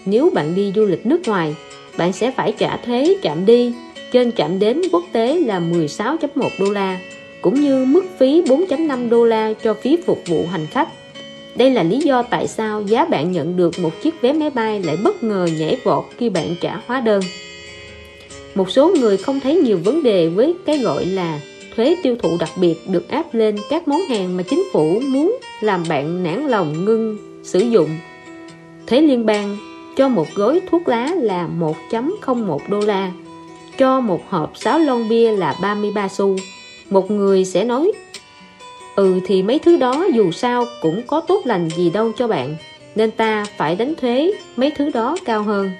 Nếu bạn đi du lịch nước ngoài, bạn sẽ phải trả thuế chạm đi trên chạm đến quốc tế là 16.1 đô la, cũng như mức phí 4.5 đô la cho phí phục vụ hành khách. Đây là lý do tại sao giá bạn nhận được một chiếc vé máy bay lại bất ngờ nhảy vọt khi bạn trả hóa đơn. Một số người không thấy nhiều vấn đề với cái gọi là thuế tiêu thụ đặc biệt được áp lên các món hàng mà chính phủ muốn làm bạn nản lòng ngưng sử dụng. Thuế liên bang cho một gói thuốc lá là 1.01 đô la, cho một hộp 6 lon bia là 33 xu. Một người sẽ nói Ừ thì mấy thứ đó dù sao cũng có tốt lành gì đâu cho bạn Nên ta phải đánh thuế mấy thứ đó cao hơn.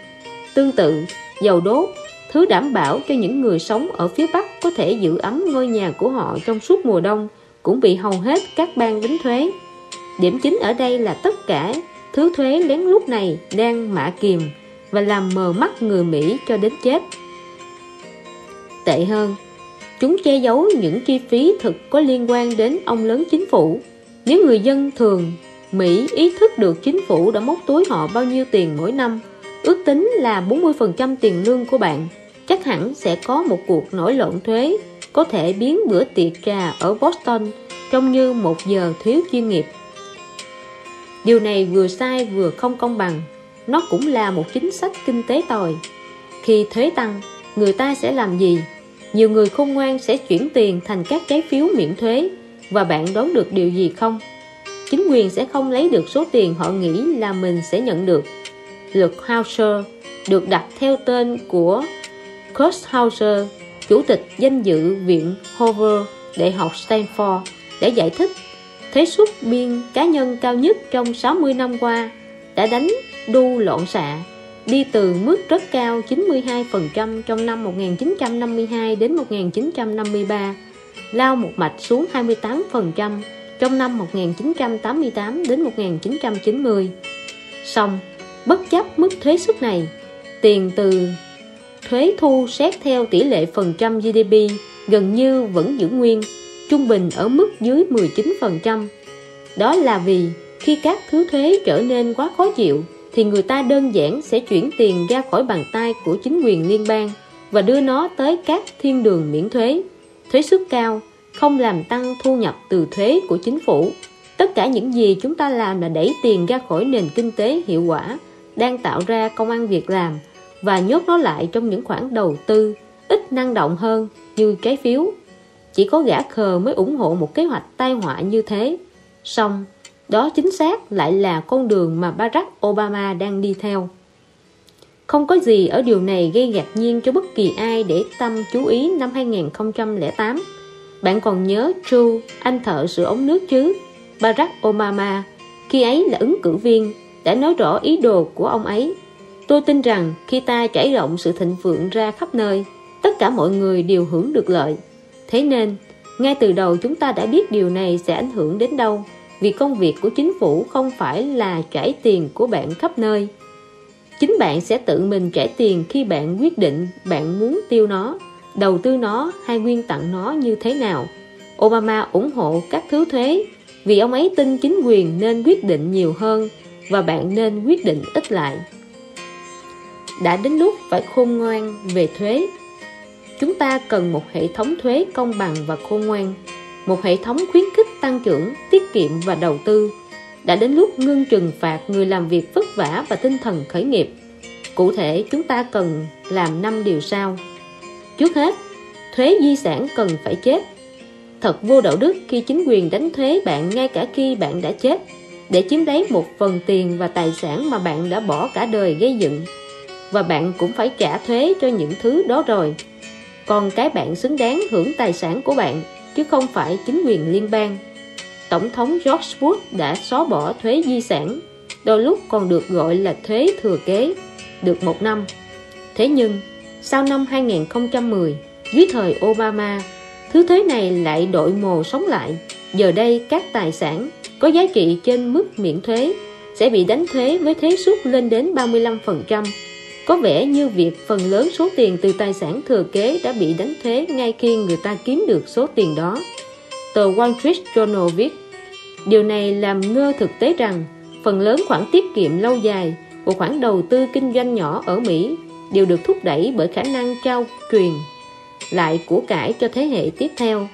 Tương tự, dầu đốt Thứ đảm bảo cho những người sống ở phía Bắc có thể giữ ấm ngôi nhà của họ trong suốt mùa đông Cũng bị hầu hết các bang đánh thuế. Điểm chính ở đây là tất cả thứ thuế lén lúc này đang mạ kiềm Và làm mờ mắt người Mỹ cho đến chết. Tệ hơn Chúng che giấu những chi phí thực có liên quan đến ông lớn chính phủ. Nếu người dân thường Mỹ ý thức được chính phủ đã móc túi họ bao nhiêu tiền mỗi năm, ước tính là 40% tiền lương của bạn, chắc hẳn sẽ có một cuộc nổi loạn thuế, có thể biến bữa tiệc trà ở Boston trông như một giờ thiếu chuyên nghiệp. Điều này vừa sai vừa không công bằng, nó cũng là một chính sách kinh tế tồi. Khi thuế tăng, người ta sẽ làm gì? Nhiều người khôn ngoan sẽ chuyển tiền thành các trái phiếu miễn thuế. Và bạn đoán được điều gì không? Chính quyền sẽ không lấy được số tiền họ nghĩ là mình sẽ nhận được. Luật Hauser được đặt theo tên của Kurt Hauser, chủ tịch danh dự viện Hoover, Đại học Stanford để giải thích thế suất biên cá nhân cao nhất trong 60 năm qua đã đánh đu loạn xạ đi từ mức rất cao 92% trong năm 1952 đến 1953 lao một mạch xuống 28% trong năm 1988 đến 1990 Xong, bất chấp mức thuế suất này tiền từ thuế thu xét theo tỷ lệ phần trăm GDP gần như vẫn giữ nguyên trung bình ở mức dưới 19% đó là vì khi các thứ thuế trở nên quá khó chịu thì người ta đơn giản sẽ chuyển tiền ra khỏi bàn tay của chính quyền liên bang và đưa nó tới các thiên đường miễn thuế. Thuế suất cao, không làm tăng thu nhập từ thuế của chính phủ. Tất cả những gì chúng ta làm là đẩy tiền ra khỏi nền kinh tế hiệu quả, đang tạo ra công ăn việc làm và nhốt nó lại trong những khoản đầu tư, ít năng động hơn như trái phiếu. Chỉ có gã khờ mới ủng hộ một kế hoạch tai họa như thế. Song đó chính xác lại là con đường mà Barack Obama đang đi theo. Không có gì ở điều này gây ngạc nhiên cho bất kỳ ai để tâm chú ý năm 2008 bạn còn nhớ Joe, anh thợ sửa ống nước chứ? Barack Obama khi ấy là ứng cử viên đã nói rõ ý đồ của ông ấy. Tôi tin rằng khi ta trải rộng sự thịnh vượng ra khắp nơi tất cả mọi người đều hưởng được lợi. Thế nên ngay từ đầu chúng ta đã biết điều này sẽ ảnh hưởng đến đâu vì công việc của chính phủ không phải là trải tiền của bạn khắp nơi. Chính bạn sẽ tự mình trải tiền khi bạn quyết định bạn muốn tiêu nó, đầu tư nó hay nguyên tặng nó như thế nào. Obama ủng hộ các thứ thuế vì ông ấy tin chính quyền nên quyết định nhiều hơn và bạn nên quyết định ít lại. Đã đến lúc phải khôn ngoan về thuế. Chúng ta cần một hệ thống thuế công bằng và khôn ngoan một hệ thống khuyến khích tăng trưởng, tiết kiệm và đầu tư. Đã đến lúc ngưng trừng phạt người làm việc vất vả và tinh thần khởi nghiệp. Cụ thể, chúng ta cần làm năm điều sau. Trước hết, thuế di sản cần phải chết. Thật vô đạo đức khi chính quyền đánh thuế bạn ngay cả khi bạn đã chết, để chiếm lấy một phần tiền và tài sản mà bạn đã bỏ cả đời gây dựng. Và bạn cũng phải trả thuế cho những thứ đó rồi. Còn cái bạn xứng đáng hưởng tài sản của bạn chứ không phải chính quyền liên bang. Tổng thống George Bush đã xóa bỏ thuế di sản, đôi lúc còn được gọi là thuế thừa kế, được một năm. Thế nhưng, sau năm 2010 dưới thời Obama, Thứ thuế này lại đội mồ sống lại. Giờ đây các tài sản có giá trị trên mức miễn thuế sẽ bị đánh thuế với thuế suất lên đến 35%. Có vẻ như việc phần lớn số tiền từ tài sản thừa kế đã bị đánh thuế ngay khi người ta kiếm được số tiền đó. Tờ Wall Street Journal viết, điều này làm ngơ thực tế rằng phần lớn khoản tiết kiệm lâu dài của khoản đầu tư kinh doanh nhỏ ở Mỹ đều được thúc đẩy bởi khả năng trao truyền lại của cải cho thế hệ tiếp theo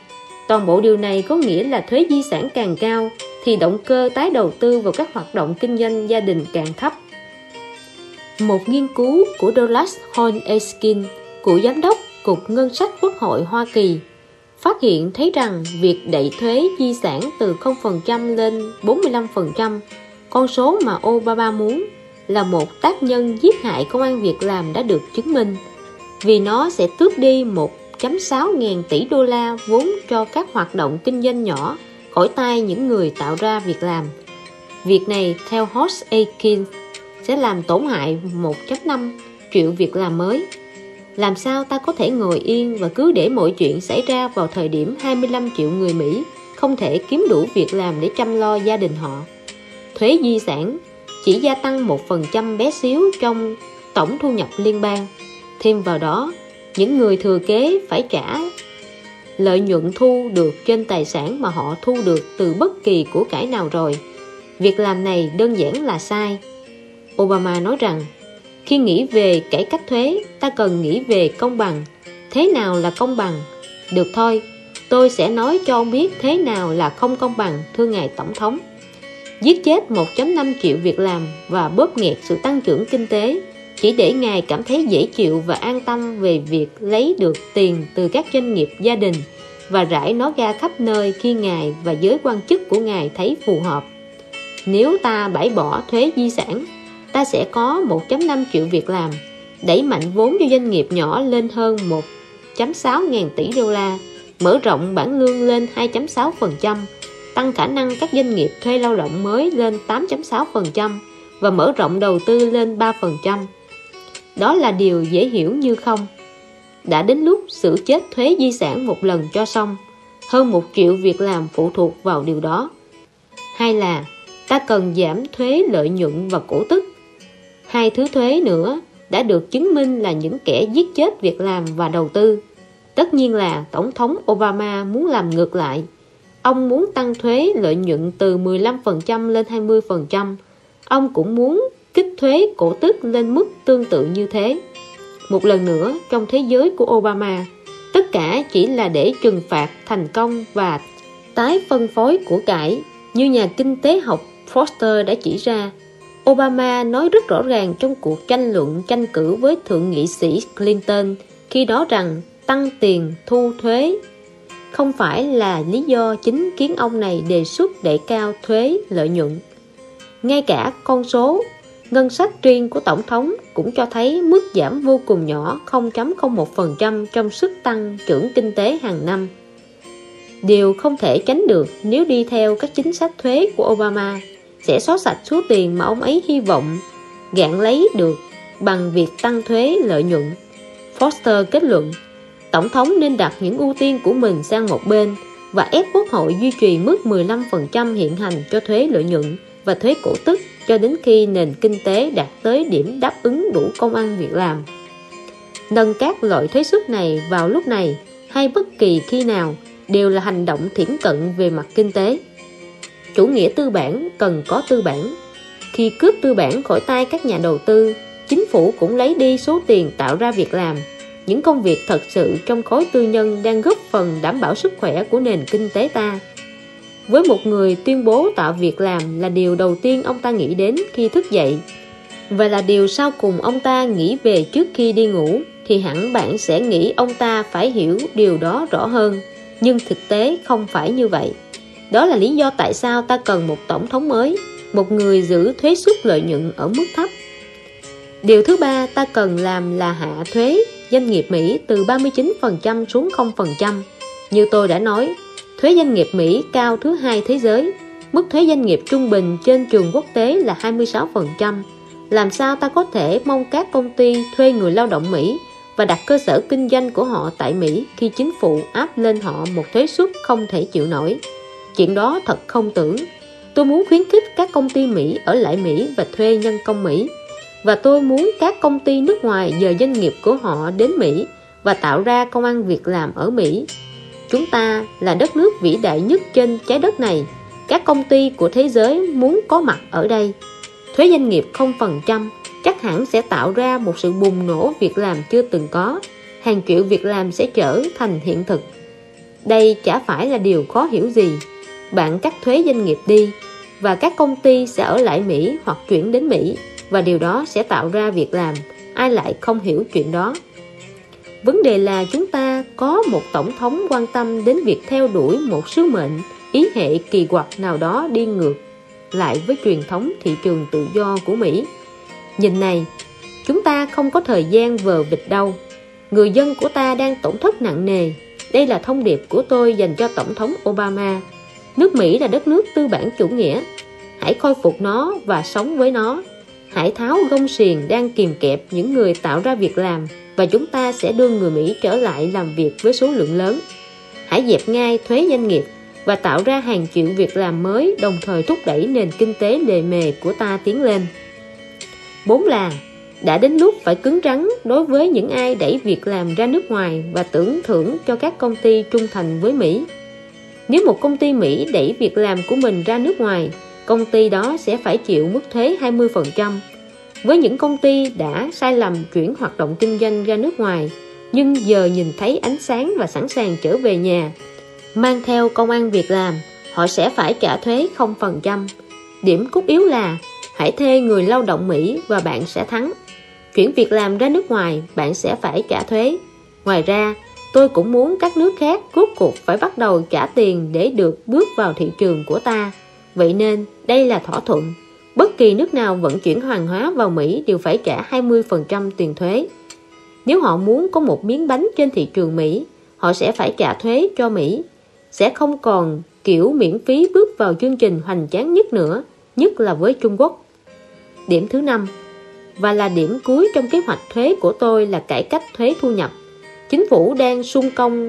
toàn bộ điều này có nghĩa là thuế di sản càng cao thì động cơ tái đầu tư vào các hoạt động kinh doanh gia đình càng thấp một nghiên cứu của Douglas Horn Eskin của giám đốc Cục Ngân sách Quốc hội Hoa Kỳ phát hiện thấy rằng việc đẩy thuế di sản từ 0% lên 45% con số mà Obama muốn là một tác nhân giết hại công an việc làm đã được chứng minh vì nó sẽ tước đi 1.6 ngàn tỷ đô la vốn cho các hoạt động kinh doanh nhỏ khỏi tay những người tạo ra việc làm. Việc này, theo Hoss Atkins, sẽ làm tổn hại 1.5 triệu việc làm mới. Làm sao ta có thể ngồi yên và cứ để mọi chuyện xảy ra vào thời điểm 25 triệu người Mỹ không thể kiếm đủ việc làm để chăm lo gia đình họ? Thuế di sản chỉ gia tăng 1% bé xíu trong tổng thu nhập liên bang Thêm vào đó, những người thừa kế phải trả lợi nhuận thu được trên tài sản mà họ thu được từ bất kỳ của cải nào rồi. Việc làm này đơn giản là sai. Obama nói rằng, khi nghĩ về cải cách thuế, ta cần nghĩ về công bằng. Thế nào là công bằng? Được thôi, tôi sẽ nói cho ông biết thế nào là không công bằng, thưa ngài Tổng thống. Giết chết 1.5 triệu việc làm và bóp nghẹt sự tăng trưởng kinh tế chỉ để Ngài cảm thấy dễ chịu và an tâm về việc lấy được tiền từ các doanh nghiệp gia đình và rải nó ra khắp nơi khi Ngài và giới quan chức của Ngài thấy phù hợp. Nếu ta bãi bỏ thuế di sản, ta sẽ có 1.5 triệu việc làm, đẩy mạnh vốn cho doanh nghiệp nhỏ lên hơn 1.6 ngàn tỷ đô la, mở rộng bản lương lên 2.6%, tăng khả năng các doanh nghiệp thuê lao động mới lên 8.6% và mở rộng đầu tư lên 3%. Đó là điều dễ hiểu như không. Đã đến lúc xử chết thuế di sản một lần cho xong, hơn một triệu việc làm phụ thuộc vào điều đó. Hay là ta cần giảm thuế lợi nhuận và cổ tức. Hai thứ thuế nữa đã được chứng minh là những kẻ giết chết việc làm và đầu tư. Tất nhiên là Tổng thống Obama muốn làm ngược lại. Ông muốn tăng thuế lợi nhuận từ 15% lên 20%. Ông cũng muốn kích thuế cổ tức lên mức tương tự như thế. Một lần nữa, trong thế giới của Obama, tất cả chỉ là để trừng phạt thành công và tái phân phối của cải như nhà kinh tế học Foster đã chỉ ra. Obama nói rất rõ ràng trong cuộc tranh luận, tranh cử với Thượng nghị sĩ Clinton, khi đó rằng tăng tiền, thu thuế không phải là lý do chính khiến ông này đề xuất đẩy cao thuế lợi nhuận. Ngay cả con số, ngân sách riêng của Tổng thống cũng cho thấy mức giảm vô cùng nhỏ 0.01% trong sức tăng trưởng kinh tế hàng năm. Điều không thể tránh được nếu đi theo các chính sách thuế của Obama sẽ xóa sạch số tiền mà ông ấy hy vọng gạn lấy được bằng việc tăng thuế lợi nhuận. Foster kết luận, Tổng thống nên đặt những ưu tiên của mình sang một bên và ép quốc hội duy trì mức 15% hiện hành cho thuế lợi nhuận và thuế cổ tức cho đến khi nền kinh tế đạt tới điểm đáp ứng đủ công ăn việc làm. Nâng các loại thuế suất này vào lúc này hay bất kỳ khi nào đều là hành động thiển cận về mặt kinh tế. Chủ nghĩa tư bản cần có tư bản. Khi cướp tư bản khỏi tay các nhà đầu tư, chính phủ cũng lấy đi số tiền tạo ra việc làm. Những công việc thật sự trong khối tư nhân đang góp phần đảm bảo sức khỏe của nền kinh tế ta. Với một người tuyên bố tạo việc làm là điều đầu tiên ông ta nghĩ đến khi thức dậy Và là điều sau cùng ông ta nghĩ về trước khi đi ngủ Thì hẳn bạn sẽ nghĩ ông ta phải hiểu điều đó rõ hơn Nhưng thực tế không phải như vậy đó là lý do tại sao ta cần một tổng thống mới Một người giữ thuế suất lợi nhuận ở mức thấp. Điều thứ ba ta cần làm là hạ thuế doanh nghiệp Mỹ từ 39% xuống 0% Như tôi đã nói, Thuế doanh nghiệp Mỹ cao thứ hai thế giới. Mức thuế doanh nghiệp trung bình trên trường quốc tế là 26% Làm sao ta có thể mong các công ty thuê người lao động Mỹ và đặt cơ sở kinh doanh của họ tại Mỹ khi chính phủ áp lên họ một thuế suất không thể chịu nổi. Chuyện đó thật không tưởng. Tôi muốn khuyến khích các công ty Mỹ ở lại Mỹ và thuê nhân công Mỹ. Và tôi muốn các công ty nước ngoài dời doanh nghiệp của họ đến Mỹ và tạo ra công ăn việc làm ở Mỹ. Chúng ta là đất nước vĩ đại nhất trên trái đất này. Các công ty của thế giới muốn có mặt ở đây. Thuế doanh nghiệp 0% chắc hẳn sẽ tạo ra một sự bùng nổ việc làm chưa từng có. Hàng triệu việc làm sẽ trở thành hiện thực. Đây chả phải là điều khó hiểu gì. Bạn cắt thuế doanh nghiệp đi Và các công ty sẽ ở lại Mỹ hoặc chuyển đến Mỹ Và điều đó sẽ tạo ra việc làm Ai lại không hiểu chuyện đó Vấn đề là chúng ta có một tổng thống quan tâm đến việc theo đuổi một sứ mệnh, ý hệ kỳ quặc nào đó đi ngược lại với truyền thống thị trường tự do của Mỹ. Nhìn này, chúng ta không có thời gian vờ vịt đâu. Người dân của ta đang tổn thất nặng nề. Đây là thông điệp của tôi dành cho Tổng thống Obama. Nước Mỹ là đất nước tư bản chủ nghĩa. Hãy khôi phục nó và sống với nó. Hãy tháo gông xiềng đang kìm kẹp những người tạo ra việc làm và chúng ta sẽ đưa người Mỹ trở lại làm việc với số lượng lớn. Hãy dẹp ngay thuế doanh nghiệp và tạo ra hàng triệu việc làm mới, đồng thời thúc đẩy nền kinh tế lề mề của ta tiến lên. Bốn là, đã đến lúc phải cứng rắn đối với những ai đẩy việc làm ra nước ngoài và tưởng thưởng cho các công ty trung thành với Mỹ. Nếu một công ty Mỹ đẩy việc làm của mình ra nước ngoài, công ty đó sẽ phải chịu mức thuế 20%, với những công ty đã sai lầm chuyển hoạt động kinh doanh ra nước ngoài nhưng giờ nhìn thấy ánh sáng và sẵn sàng trở về nhà mang theo công ăn việc làm họ sẽ phải trả thuế 0% điểm cốt yếu là hãy thuê người lao động Mỹ và bạn sẽ thắng. Chuyển việc làm ra nước ngoài bạn sẽ phải trả thuế. Ngoài ra tôi cũng muốn các nước khác rốt cuộc phải bắt đầu trả tiền để được bước vào thị trường của ta vậy nên đây là thỏa thuận bất kỳ nước nào vận chuyển hàng hóa vào Mỹ đều phải trả 20% tiền thuế. Nếu họ muốn có một miếng bánh trên thị trường Mỹ, họ sẽ phải trả thuế cho Mỹ. Sẽ không còn kiểu miễn phí bước vào chương trình hoành tráng nhất nữa, nhất là với Trung Quốc. Điểm thứ năm và là điểm cuối trong kế hoạch thuế của tôi là cải cách thuế thu nhập. Chính phủ đang sung công